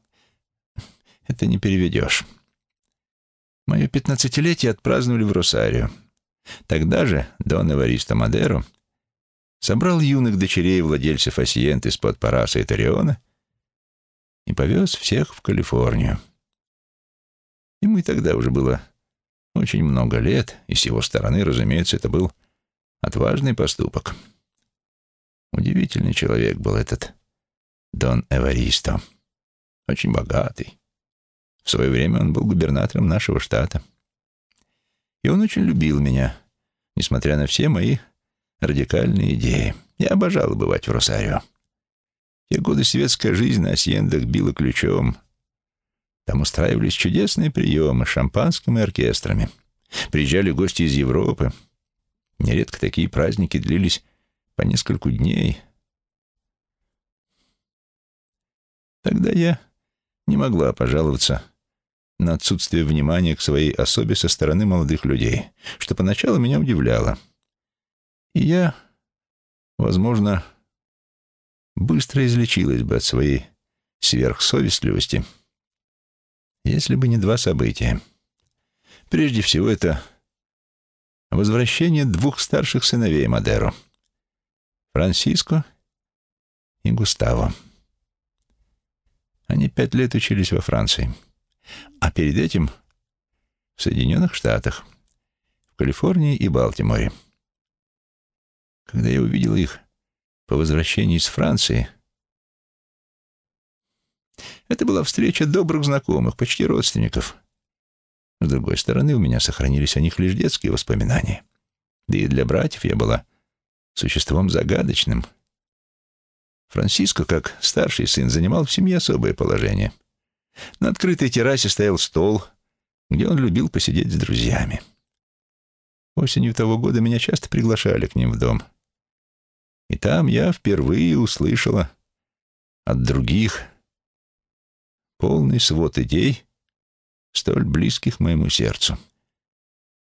это не переведешь. Мое пятнадцатилетие отпраздновали в Росарио. Тогда же Дон Эваристо Мадеро собрал юных дочерей владельцев Асиент из-под Параса и Ториона и повез всех в Калифорнию. Ему и тогда уже было очень много лет, и с его стороны, разумеется, это был отважный поступок. Удивительный человек был этот Дон Эваристо. Очень богатый, в свое время он был губернатором нашего штата. И он очень любил меня, несмотря на все мои радикальные идеи. Я обожал бывать в Росарио. В те годы светская жизнь на Асьендах била ключом. Там устраивались чудесные приемы с шампанским и оркестрами. Приезжали гости из Европы. Нередко такие праздники длились по нескольку дней. Тогда я не могла пожаловаться на отсутствие внимания к своей особе со стороны молодых людей, что поначалу меня удивляло. И я, возможно, быстро излечилась бы от своей сверхсовестливости, если бы не два события. Прежде всего, это возвращение двух старших сыновей Мадеро — Франсиско и Густаво. Они пять лет учились во Франции — а перед этим в Соединенных Штатах, в Калифорнии и Балтиморе. Когда я увидел их по возвращении из Франции, это была встреча добрых знакомых, почти родственников. С другой стороны, у меня сохранились о них лишь детские воспоминания. Да и для братьев я была существом загадочным. Франциско, как старший сын, занимал в семье особое положение — на открытой террасе стоял стол, где он любил посидеть с друзьями. Осенью того года меня часто приглашали к ним в дом. И там я впервые услышала от других полный свод идей, столь близких моему сердцу.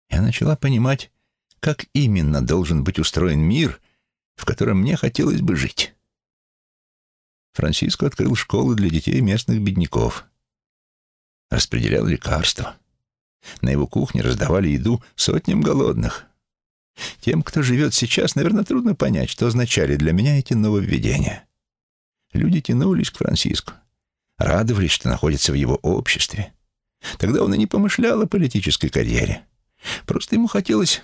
Я начала понимать, как именно должен быть устроен мир, в котором мне хотелось бы жить. Франциско открыл школу для детей местных бедняков распределял лекарства. На его кухне раздавали еду сотням голодных. Тем, кто живет сейчас, наверное, трудно понять, что означали для меня эти нововведения. Люди тянулись к Франциску, радовались, что находятся в его обществе. Тогда он и не помышлял о политической карьере. Просто ему хотелось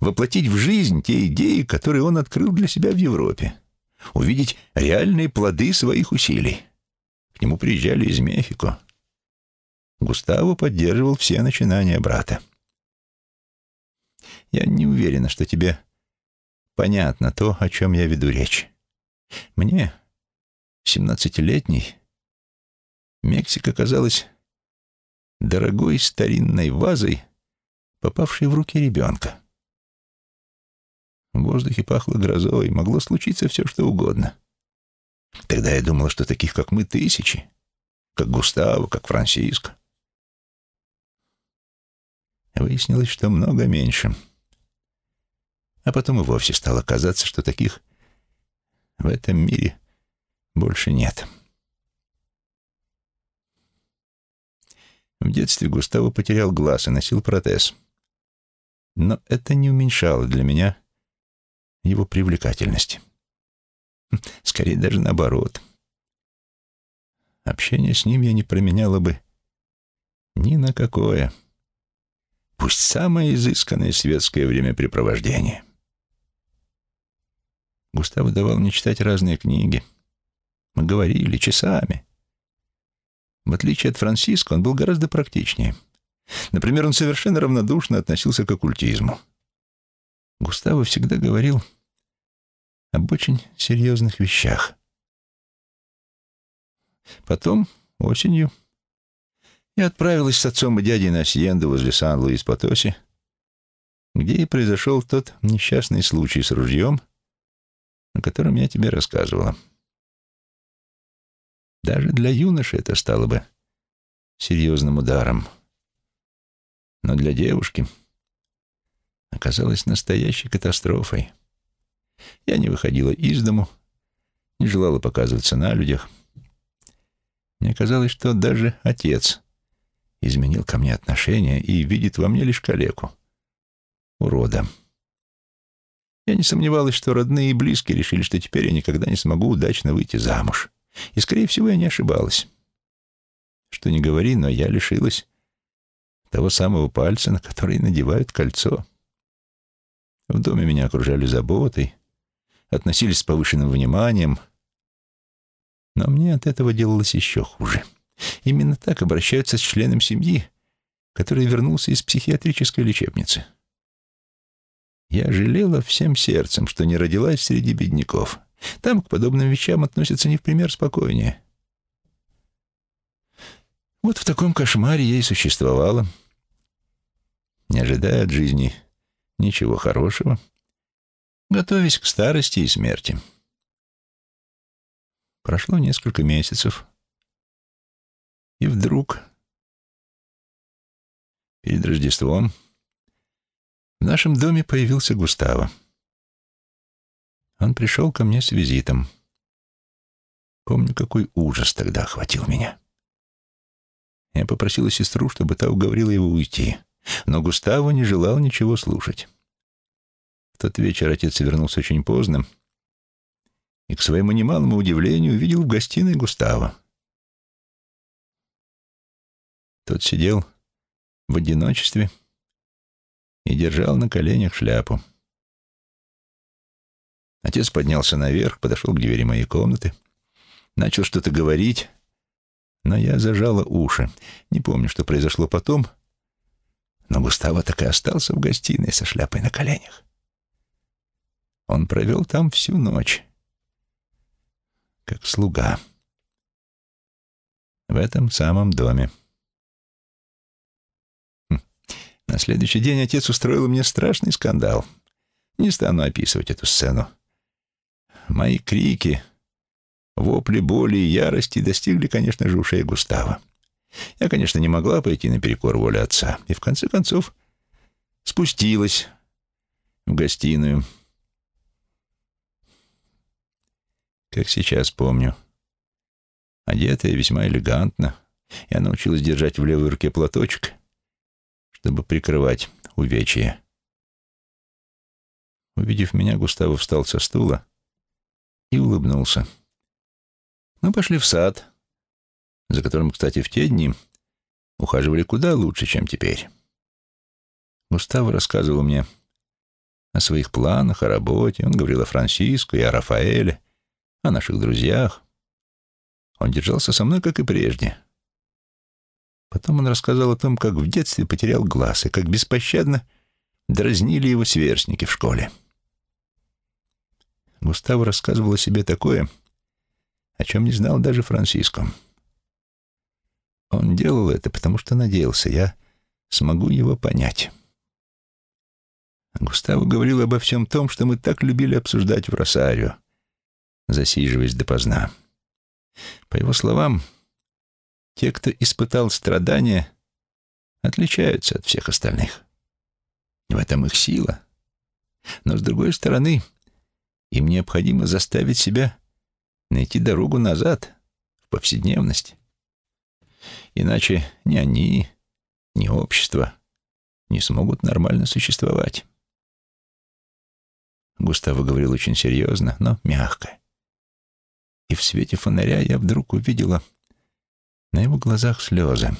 воплотить в жизнь те идеи, которые он открыл для себя в Европе, увидеть реальные плоды своих усилий. К нему приезжали из Мехико, Густаво поддерживал все начинания брата. «Я не уверена, что тебе понятно то, о чем я веду речь. Мне, семнадцатилетней, Мексика казалась дорогой старинной вазой, попавшей в руки ребенка. В воздухе пахло грозой, могло случиться все, что угодно. Тогда я думала, что таких, как мы, тысячи. Как Густаво, как Франциско. Выяснилось, что много меньше. А потом и вовсе стало казаться, что таких в этом мире больше нет. В детстве Густаво потерял глаз и носил протез. Но это не уменьшало для меня его привлекательности. Скорее даже наоборот. Общение с ним я не променяла бы ни на какое. Пусть самое изысканное светское времяпрепровождение. Густав давал мне читать разные книги. Мы говорили часами. В отличие от Франциско, он был гораздо практичнее. Например, он совершенно равнодушно относился к оккультизму. Густаво всегда говорил об очень серьезных вещах. Потом, осенью, я отправилась с отцом и дядей на Сиенду возле Сан-Луис-Потоси, где и произошел тот несчастный случай с ружьем, о котором я тебе рассказывала. Даже для юноши это стало бы серьезным ударом. Но для девушки оказалось настоящей катастрофой. Я не выходила из дому, не желала показываться на людях. Мне казалось, что даже отец изменил ко мне отношение и видит во мне лишь калеку, урода. Я не сомневалась, что родные и близкие решили, что теперь я никогда не смогу удачно выйти замуж. И, скорее всего, я не ошибалась. Что не говори, но я лишилась того самого пальца, на который надевают кольцо. В доме меня окружали заботой, относились с повышенным вниманием, но мне от этого делалось еще хуже. Именно так обращаются с членом семьи, который вернулся из психиатрической лечебницы. Я жалела всем сердцем, что не родилась среди бедняков. Там к подобным вещам относятся не в пример спокойнее. Вот в таком кошмаре я и существовала, не ожидая от жизни ничего хорошего, готовясь к старости и смерти. Прошло несколько месяцев, и вдруг, перед Рождеством, в нашем доме появился Густаво. Он пришел ко мне с визитом. Помню, какой ужас тогда охватил меня. Я попросила сестру, чтобы та уговорила его уйти, но Густаво не желал ничего слушать. В тот вечер отец вернулся очень поздно и, к своему немалому удивлению, увидел в гостиной Густава. Тот сидел в одиночестве и держал на коленях шляпу. Отец поднялся наверх, подошел к двери моей комнаты, начал что-то говорить, но я зажала уши. Не помню, что произошло потом, но Густаво так и остался в гостиной со шляпой на коленях. Он провел там всю ночь, как слуга, в этом самом доме. Следующий день отец устроил мне страшный скандал. Не стану описывать эту сцену. Мои крики, вопли боли и ярости достигли, конечно же, ушей Густава. Я, конечно, не могла пойти наперекор воле отца, и в конце концов спустилась в гостиную. Как сейчас помню. Одетая весьма элегантно, я научилась держать в левой руке платочек, чтобы прикрывать увечья. Увидев меня, Густаво встал со стула и улыбнулся. Мы пошли в сад, за которым, кстати, в те дни ухаживали куда лучше, чем теперь. Густаво рассказывал мне о своих планах, о работе. Он говорил о Франциско и о Рафаэле, о наших друзьях. Он держался со мной, как и прежде. Потом он рассказал о том, как в детстве потерял глаз и как беспощадно дразнили его сверстники в школе. Густаво рассказывал о себе такое, о чем не знал даже Франциско. Он делал это, потому что надеялся, я смогу его понять. Густаво говорил обо всем том, что мы так любили обсуждать в Росарио, засиживаясь допоздна. По его словам, те, кто испытал страдания, отличаются от всех остальных. В этом их сила. Но, с другой стороны, им необходимо заставить себя найти дорогу назад, в повседневность. Иначе ни они, ни общество не смогут нормально существовать. Густаво говорил очень серьезно, но мягко. И в свете фонаря я вдруг увидела на его глазах слезы.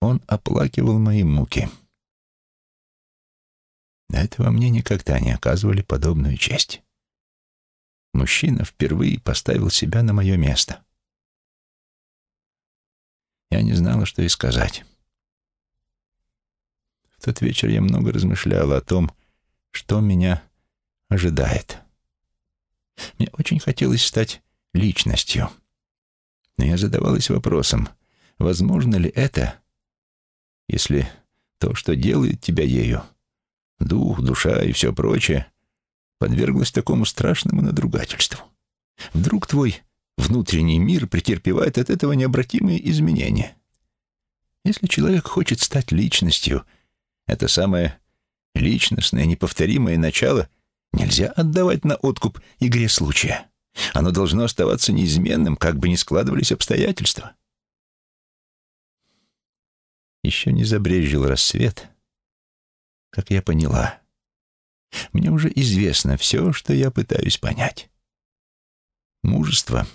Он оплакивал мои муки. До этого мне никогда не оказывали подобную честь. Мужчина впервые поставил себя на мое место. Я не знала, что и сказать. В тот вечер я много размышляла о том, что меня ожидает. Мне очень хотелось стать личностью. Но я задавалась вопросом, возможно ли это, если то, что делает тебя ею, дух, душа и все прочее, подверглось такому страшному надругательству? Вдруг твой внутренний мир претерпевает от этого необратимые изменения? Если человек хочет стать личностью, это самое личностное, неповторимое начало нельзя отдавать на откуп игре случая. Оно должно оставаться неизменным, как бы ни складывались обстоятельства. Еще не забрежил рассвет, как я поняла. Мне уже известно все, что я пытаюсь понять. Мужество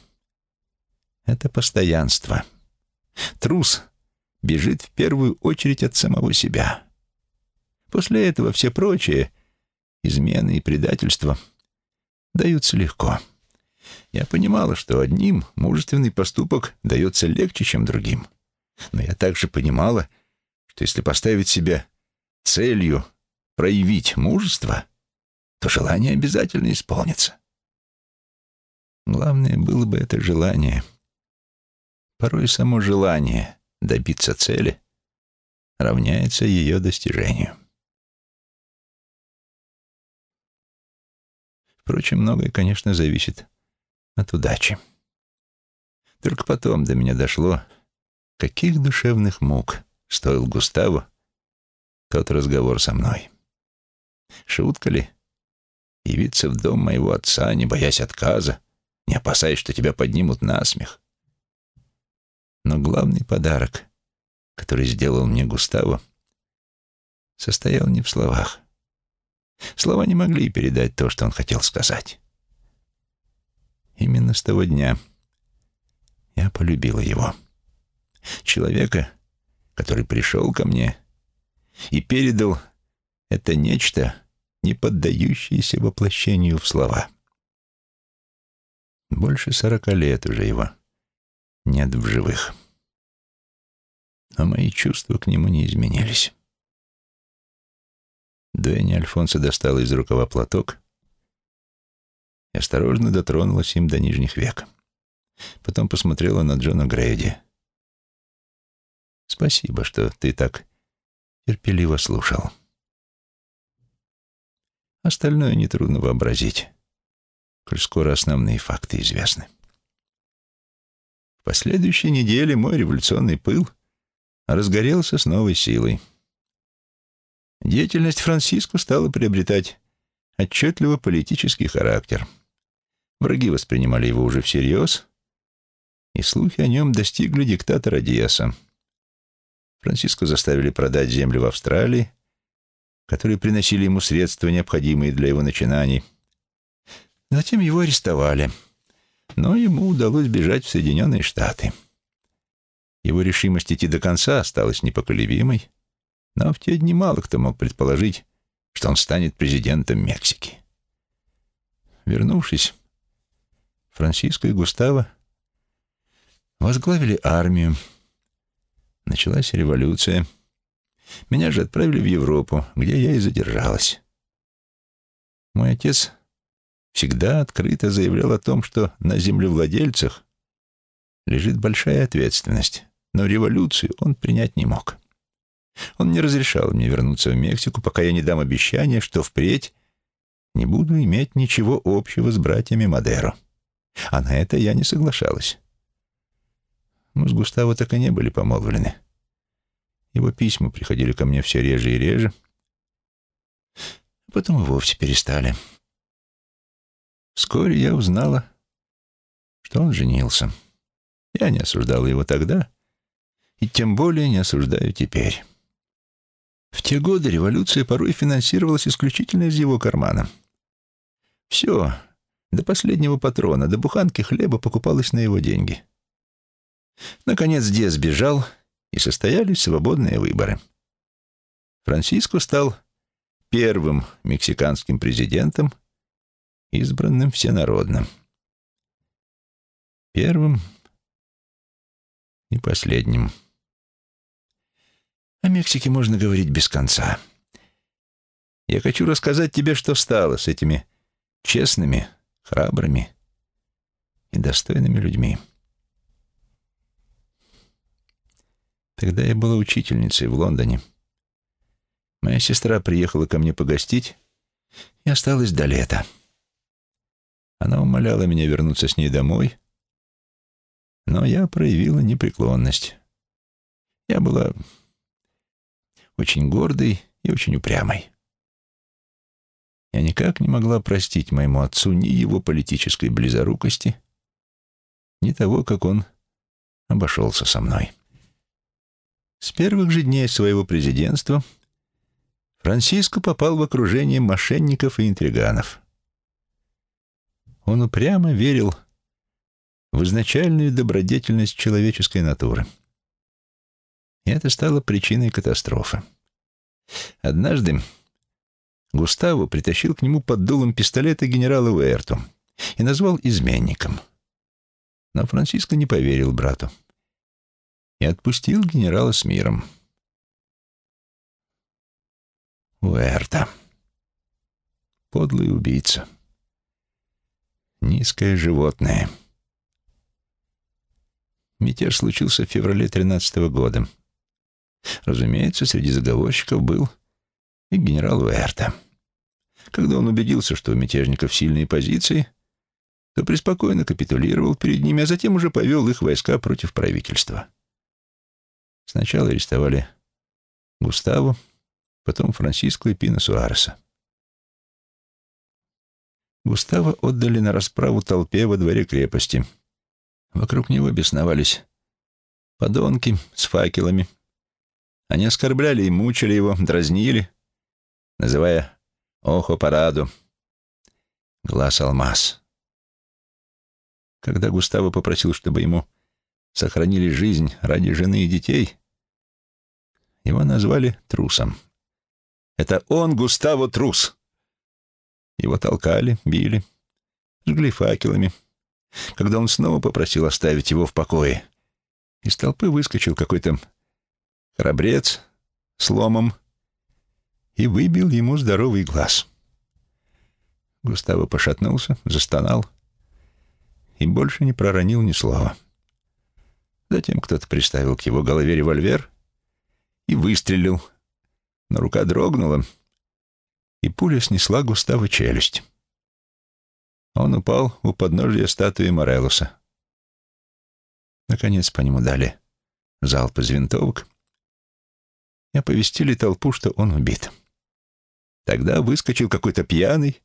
— это постоянство. Трус бежит в первую очередь от самого себя. После этого все прочие измены и предательства даются легко. Я понимала, что одним мужественный поступок дается легче, чем другим. Но я также понимала, что если поставить себя целью проявить мужество, то желание обязательно исполнится. Главное было бы это желание. Порой само желание добиться цели равняется ее достижению. Впрочем, многое, конечно, зависит от удачи. Только потом до меня дошло, каких душевных мук стоил Густаву тот разговор со мной. Шутка ли? Явиться в дом моего отца, не боясь отказа, не опасаясь, что тебя поднимут на смех. Но главный подарок, который сделал мне Густаво, состоял не в словах. Слова не могли передать то, что он хотел сказать. Именно с того дня я полюбила его. Человека, который пришел ко мне и передал это нечто, не поддающееся воплощению в слова. Больше сорока лет уже его нет в живых. Но мои чувства к нему не изменились. Дуэни Альфонсо достала из рукава платок осторожно дотронулась им до нижних век. Потом посмотрела на Джона Грейди. «Спасибо, что ты так терпеливо слушал. Остальное нетрудно вообразить, коль скоро основные факты известны. В последующей неделе мой революционный пыл разгорелся с новой силой. Деятельность Франциско стала приобретать отчетливо политический характер. Враги воспринимали его уже всерьез, и слухи о нем достигли диктатора Диаса. Франциско заставили продать землю в Австралии, которые приносили ему средства, необходимые для его начинаний. Затем его арестовали, но ему удалось бежать в Соединенные Штаты. Его решимость идти до конца осталась непоколебимой, но в те дни мало кто мог предположить, что он станет президентом Мексики. Вернувшись, Франциско и Густаво возглавили армию. Началась революция. Меня же отправили в Европу, где я и задержалась. Mой отец всегда открыто заявлял о том, что на землевладельцах лежит большая ответственность, но революцию он принять не мог. Он не разрешал мне вернуться в Мексику, пока я не дам обещания, что впредь не буду иметь ничего общего с братьями Мадеро. А на это я не соглашалась. Мы с Густаво так и не были помолвлены. Его письма приходили ко мне все реже и реже. Потом и вовсе перестали. Вскоре я узнала, что он женился. Я не осуждала его тогда, и тем более не осуждаю теперь. В те годы революция порой финансировалась исключительно из его кармана. Все, до последнего патрона, до буханки хлеба покупалось на его деньги. Наконец Диас сбежал, и состоялись свободные выборы. Франциско стал первым мексиканским президентом, избранным всенародным. Первым и последним. О Мексике можно говорить без конца. Я хочу рассказать тебе, что стало с этими честными, храбрыми и достойными людьми. Тогда я была учительницей в Лондоне. Моя сестра приехала ко мне погостить и осталась до лета. Она умоляла меня вернуться с ней домой, но я проявила непреклонность. Я была очень гордой и очень упрямой. Я никак не могла простить моему отцу ни его политической близорукости, ни того, как он обошелся со мной. С первых же дней своего президентства Франциско попал в окружение мошенников и интриганов. Он упрямо верил в изначальную добродетельность человеческой натуры. И это стало причиной катастрофы. Однажды Густаво притащил к нему под дулом пистолета генерала Уэрту и назвал изменником. Но Франциско не поверил брату и отпустил генерала с миром. Уэрта. Подлый убийца. Низкое животное. Мятеж случился в феврале 13 -го года. Разумеется, среди заговорщиков был и генерал Уэрта. Когда он убедился, что у мятежников сильные позиции, то преспокойно капитулировал перед ними, а затем уже повел их войска против правительства. Сначала арестовали Густаву, потом Франциско и Пино Суареса. Густава отдали на расправу толпе во дворе крепости. Вокруг него бесновались подонки с факелами. Они оскорбляли и мучили его, дразнили, называя «Охо параду», «Глаз алмаз». Когда Густаво попросил, чтобы ему сохранили жизнь ради жены и детей, его назвали трусом. Это он, Густаво, трус. Его толкали, били, жгли факелами. Когда он снова попросил оставить его в покое, из толпы выскочил какой-то храбрец с ломом и выбил ему здоровый глаз. Густаво пошатнулся, застонал и больше не проронил ни слова. Затем кто-то приставил к его голове револьвер и выстрелил. Но рука дрогнула, и пуля снесла Густаво челюсть. Он упал у подножия статуи Морелуса. Наконец по нему дали залп из винтовок и оповестили толпу, что он убит. Тогда выскочил какой-то пьяный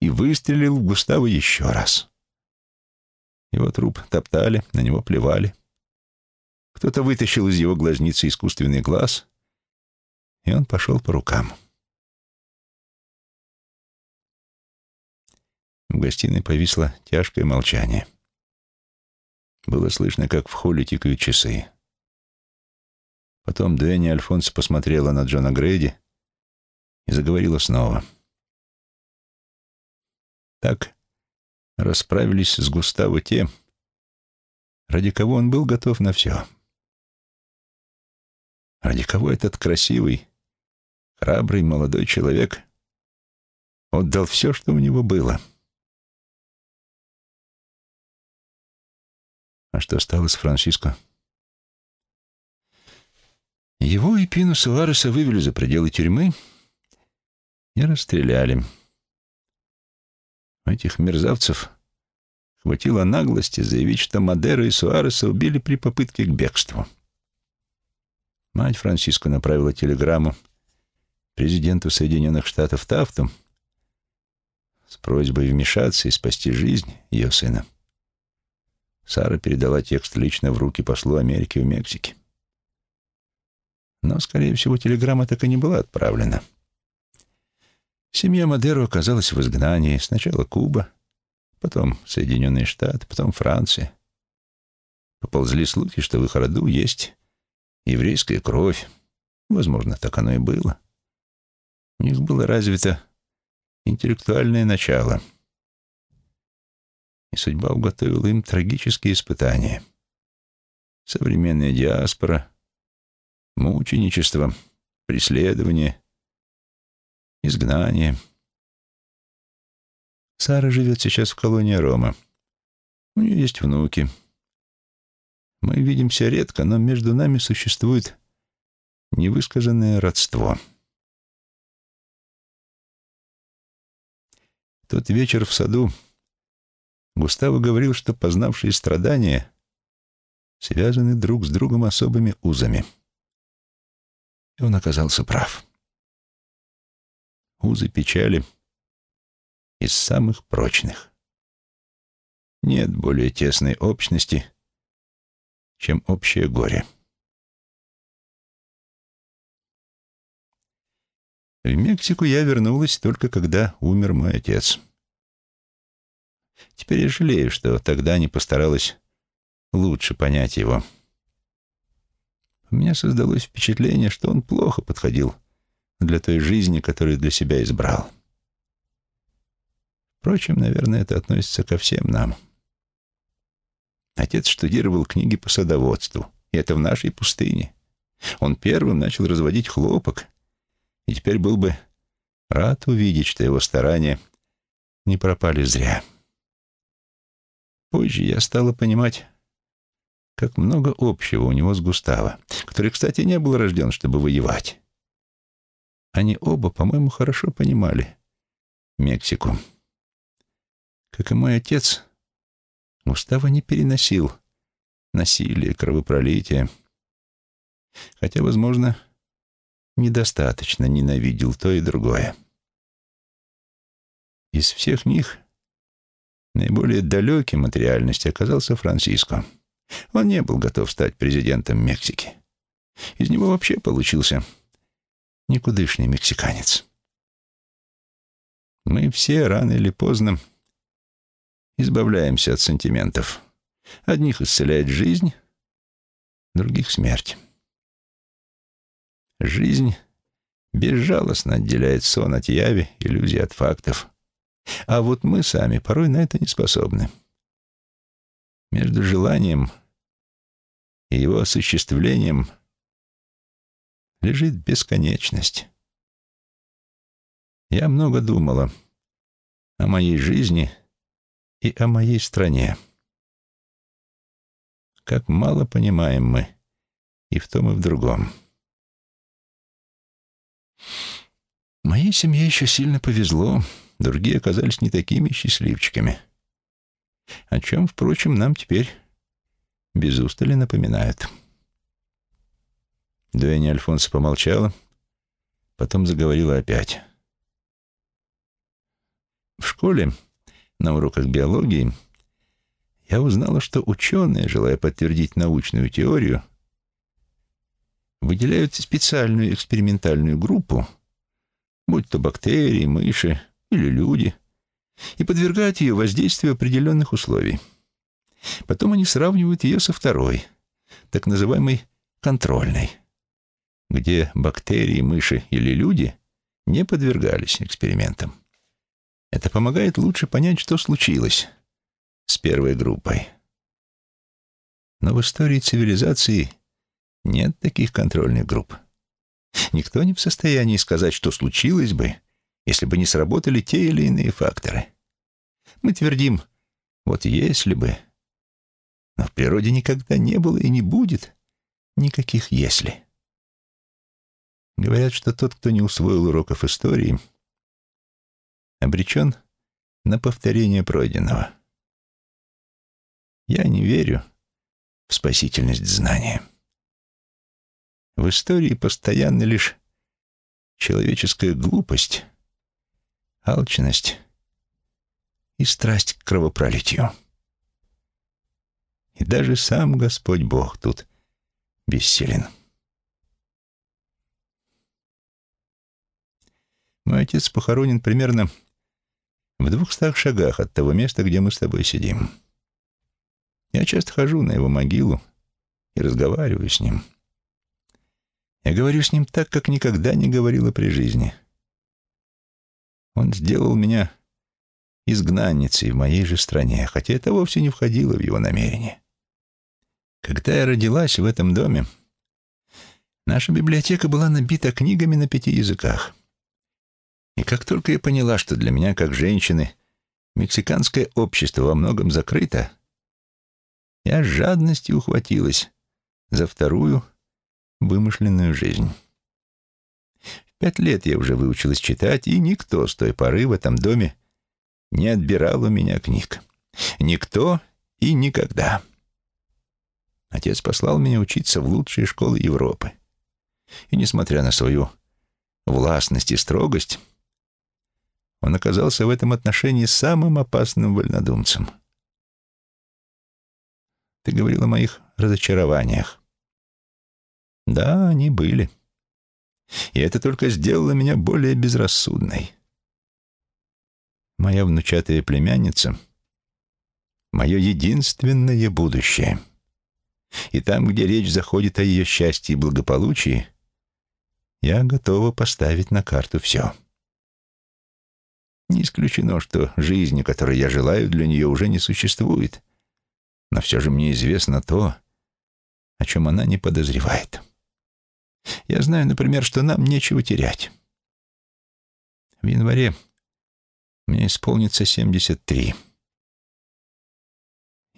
и выстрелил в Густаво еще раз. Его труп топтали, на него плевали. Кто-то вытащил из его глазницы искусственный глаз, и он пошел по рукам. В гостиной повисло тяжкое молчание. Было слышно, как в холле тикают часы. Потом Дэнни Альфонсо посмотрела на Джона Грейди и заговорила снова. Так расправились с Густаво те, ради кого он был готов на все. Ради кого этот красивый, храбрый молодой человек отдал все, что у него было. А что стало с Франциско? Его и Пину Суареса вывели за пределы тюрьмы и расстреляли. У этих мерзавцев хватило наглости заявить, что Мадера и Суареса убили при попытке к бегству. Мать Франциско направила телеграмму президенту Соединенных Штатов Тафту с просьбой вмешаться и спасти жизнь ее сына. Сара передала текст лично в руки послу Америки в Мексике. Но, скорее всего, телеграмма так и не была отправлена. Семья Мадеро оказалась в изгнании. Сначала Куба, потом Соединенные Штаты, потом Франция. Поползли слухи, что в их роду есть еврейская кровь. Возможно, так оно и было. У них было развито интеллектуальное начало. И судьба уготовила им трагические испытания. Современная диаспора, мученичество, преследование, изгнание. Сара живет сейчас в колонии Рома. У нее есть внуки. Мы видимся редко, но между нами существует невысказанное родство. Тот вечер в саду Густаво говорил, что познавшие страдания связаны друг с другом особыми узами. И он оказался прав. Узы печали из самых прочных. Нет более тесной общности, чем общее горе. В Мексику я вернулась только когда умер мой отец. Теперь я жалею, что тогда не постаралась лучше понять его. У меня создалось впечатление, что он плохо подходил для той жизни, которую для себя избрал. Впрочем, наверное, это относится ко всем нам. Отец штудировал книги по садоводству, и это в нашей пустыне. Он первым начал разводить хлопок, и теперь был бы рад увидеть, что его старания не пропали зря. Позже я стала понимать, как много общего у него с Густаво, который, кстати, не был рожден, чтобы воевать. Они оба, по-моему, хорошо понимали Мексику. Как и мой отец, Густаво не переносил насилие, кровопролитие, хотя, возможно, недостаточно ненавидел то и другое. Из всех них Наиболее далеким от реальности оказался Франциско. Он не был готов стать президентом Мексики. Из него вообще получился никудышный мексиканец. Мы все рано или поздно избавляемся от сантиментов. Одних исцеляет жизнь, других — смерть. Жизнь безжалостно отделяет сон от яви, иллюзии от фактов. А вот мы сами порой на это не способны. Между желанием и его осуществлением лежит бесконечность. Я много думала о моей жизни и о моей стране. Как мало понимаем мы и в том, и в другом. Моей семье еще сильно повезло. Другие оказались не такими счастливчиками. О чем, впрочем, нам теперь без устали напоминают. Дуэня Альфонса помолчала, потом заговорила опять. В школе на уроках биологии я узнала, что ученые, желая подтвердить научную теорию, выделяют специальную экспериментальную группу, будь то бактерии, мыши, или люди, и подвергают ее воздействию определенных условий. Потом они сравнивают ее со второй, так называемой контрольной, где бактерии, мыши или люди не подвергались экспериментам. Это помогает лучше понять, что случилось с первой группой. Но в истории цивилизации нет таких контрольных групп. Никто не в состоянии сказать, что случилось бы, если бы не сработали те или иные факторы. Мы твердим, вот если бы. Но в природе никогда не было и не будет никаких «если». Говорят, что тот, кто не усвоил уроков истории, обречен на повторение пройденного. Я не верю в спасительность знания. В истории постоянно лишь человеческая глупость, алчность и страсть к кровопролитию. И даже сам Господь Бог тут бессилен. Мой отец похоронен примерно в двухстах шагах от того места, где мы с тобой сидим. Я часто хожу на его могилу и разговариваю с ним. Я говорю с ним так, как никогда не говорила при жизни. Он сделал меня изгнанницей в моей же стране, хотя это вовсе не входило в его намерение. Когда я родилась в этом доме, наша библиотека была набита книгами на пяти языках. И как только я поняла, что для меня, как женщины, мексиканское общество во многом закрыто, я с жадностью ухватилась за вторую вымышленную жизнь. В пять лет я уже выучилась читать, и никто с той поры в этом доме не отбирал у меня книг. Никто и никогда. Отец послал меня учиться в лучшие школы Европы. И, несмотря на свою властность и строгость, он оказался в этом отношении самым опасным вольнодумцем. Ты говорил о моих разочарованиях. Да, они были. И это только сделало меня более безрассудной. Моя внучатая племянница — мое единственное будущее. И там, где речь заходит о ее счастье и благополучии, я готова поставить на карту все. Не исключено, что жизни, которой я желаю, для нее уже не существует. Но все же мне известно то, о чем она не подозревает. Я знаю, например, что нам нечего терять. В январе мне исполнится 73.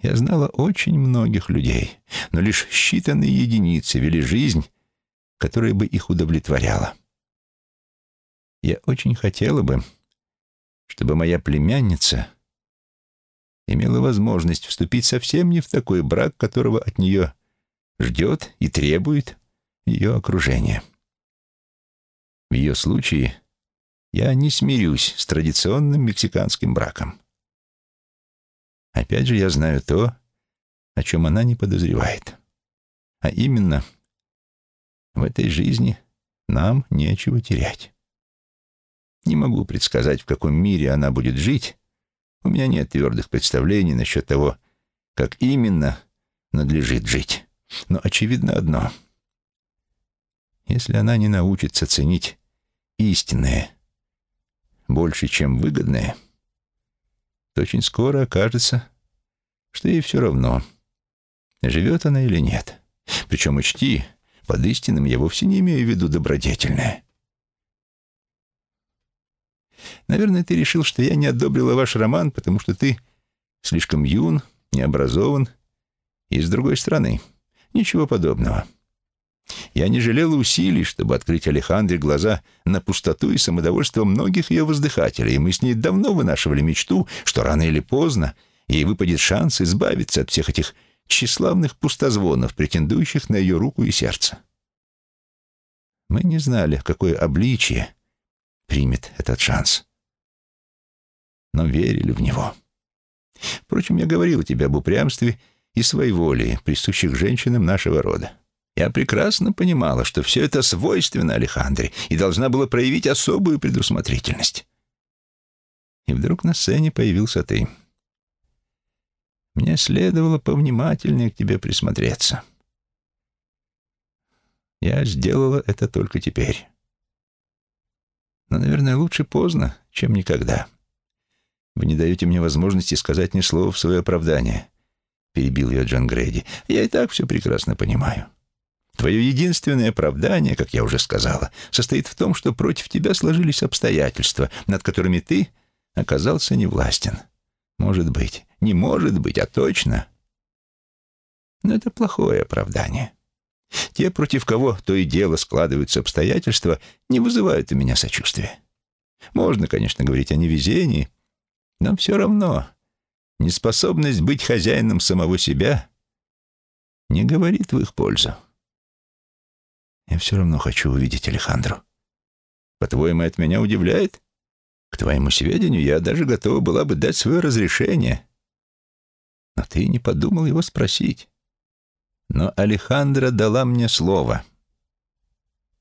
Я знала очень многих людей, но лишь считанные единицы вели жизнь, которая бы их удовлетворяла. Я очень хотела бы, чтобы моя племянница имела возможность вступить совсем не в такой брак, которого от нее ждет и требует ее окружение. В ее случае я не смирюсь с традиционным мексиканским браком. Опять же, я знаю то, о чем она не подозревает. А именно, в этой жизни нам нечего терять. Не могу предсказать, в каком мире она будет жить. У меня нет твердых представлений насчет того, как именно надлежит жить. Но очевидно одно. Если она не научится ценить истинное больше, чем выгодное, то очень скоро окажется, что ей все равно, живет она или нет. Причем учти, под истинным я вовсе не имею в виду добродетельное. Наверное, ты решил, что я не одобрила ваш роман, потому что ты слишком юн, необразован и с другой стороны. Ничего подобного. Я не жалела усилий, чтобы открыть Алехандре глаза на пустоту и самодовольство многих ее воздыхателей, и мы с ней давно вынашивали мечту, что рано или поздно ей выпадет шанс избавиться от всех этих тщеславных пустозвонов, претендующих на ее руку и сердце. Мы не знали, какое обличие примет этот шанс. Но верили в него. Впрочем, я говорил тебе об упрямстве и своеволии, присущих женщинам нашего рода. Я прекрасно понимала, что все это свойственно Алехандре и должна была проявить особую предусмотрительность. И вдруг на сцене появился ты. Мне следовало повнимательнее к тебе присмотреться. Я сделала это только теперь. Но, наверное, лучше поздно, чем никогда. Вы не даете мне возможности сказать ни слова в свое оправдание, перебил ее Джон Грейди. Я и так все прекрасно понимаю. Твое единственное оправдание, как я уже сказала, состоит в том, что против тебя сложились обстоятельства, над которыми ты оказался невластен. Может быть, не может быть, а точно. Но это плохое оправдание. Те, против кого то и дело складываются обстоятельства, не вызывают у меня сочувствия. Можно, конечно, говорить о невезении, но все равно неспособность быть хозяином самого себя не говорит в их пользу. Я все равно хочу увидеть Алехандру. По-твоему, это меня удивляет? К твоему сведению, я даже готова была бы дать свое разрешение. Но ты не подумал его спросить. Но Алехандра дала мне слово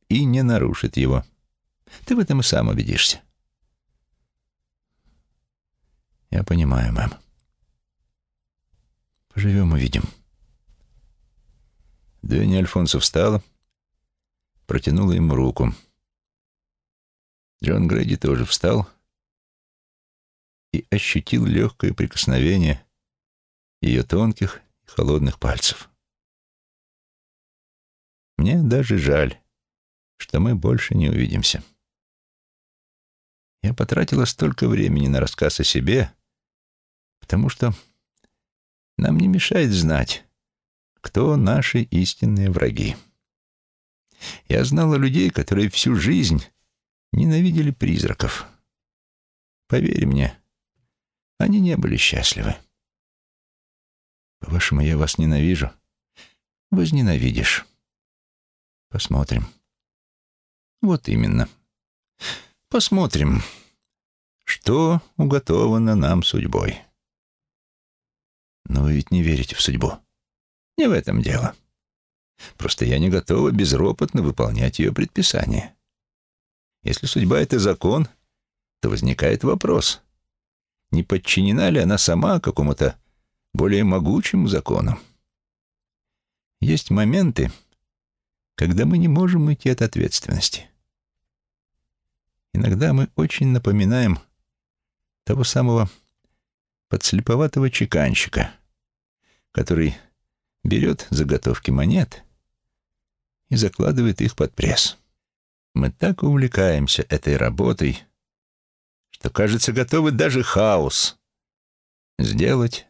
и не нарушит его. Ты в этом и сам убедишься. Я понимаю, мэм. Поживем, увидим. Дэнни Альфонсо встала, протянула ему руку. Джон Грэди тоже встал и ощутил легкое прикосновение ее тонких и холодных пальцев. Мне даже жаль, что мы больше не увидимся. Я потратила столько времени на рассказ о себе, потому что нам не мешает знать, кто наши истинные враги. Я знала людей, которые всю жизнь ненавидели призраков. Поверь мне, они не были счастливы. По-вашему, я вас ненавижу? Возненавидишь. Посмотрим. Вот именно. Посмотрим, что уготовано нам судьбой. Но вы ведь не верите в судьбу. Не в этом дело. Просто я не готова безропотно выполнять ее предписания. Если судьба — это закон, то возникает вопрос, не подчинена ли она сама какому-то более могучему закону. Есть моменты, когда мы не можем уйти от ответственности. Иногда мы очень напоминаем того самого подслеповатого чеканщика, который берет заготовки монет и закладывает их под пресс. Мы так увлекаемся этой работой, что, кажется, готовы даже хаос сделать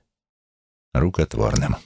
рукотворным.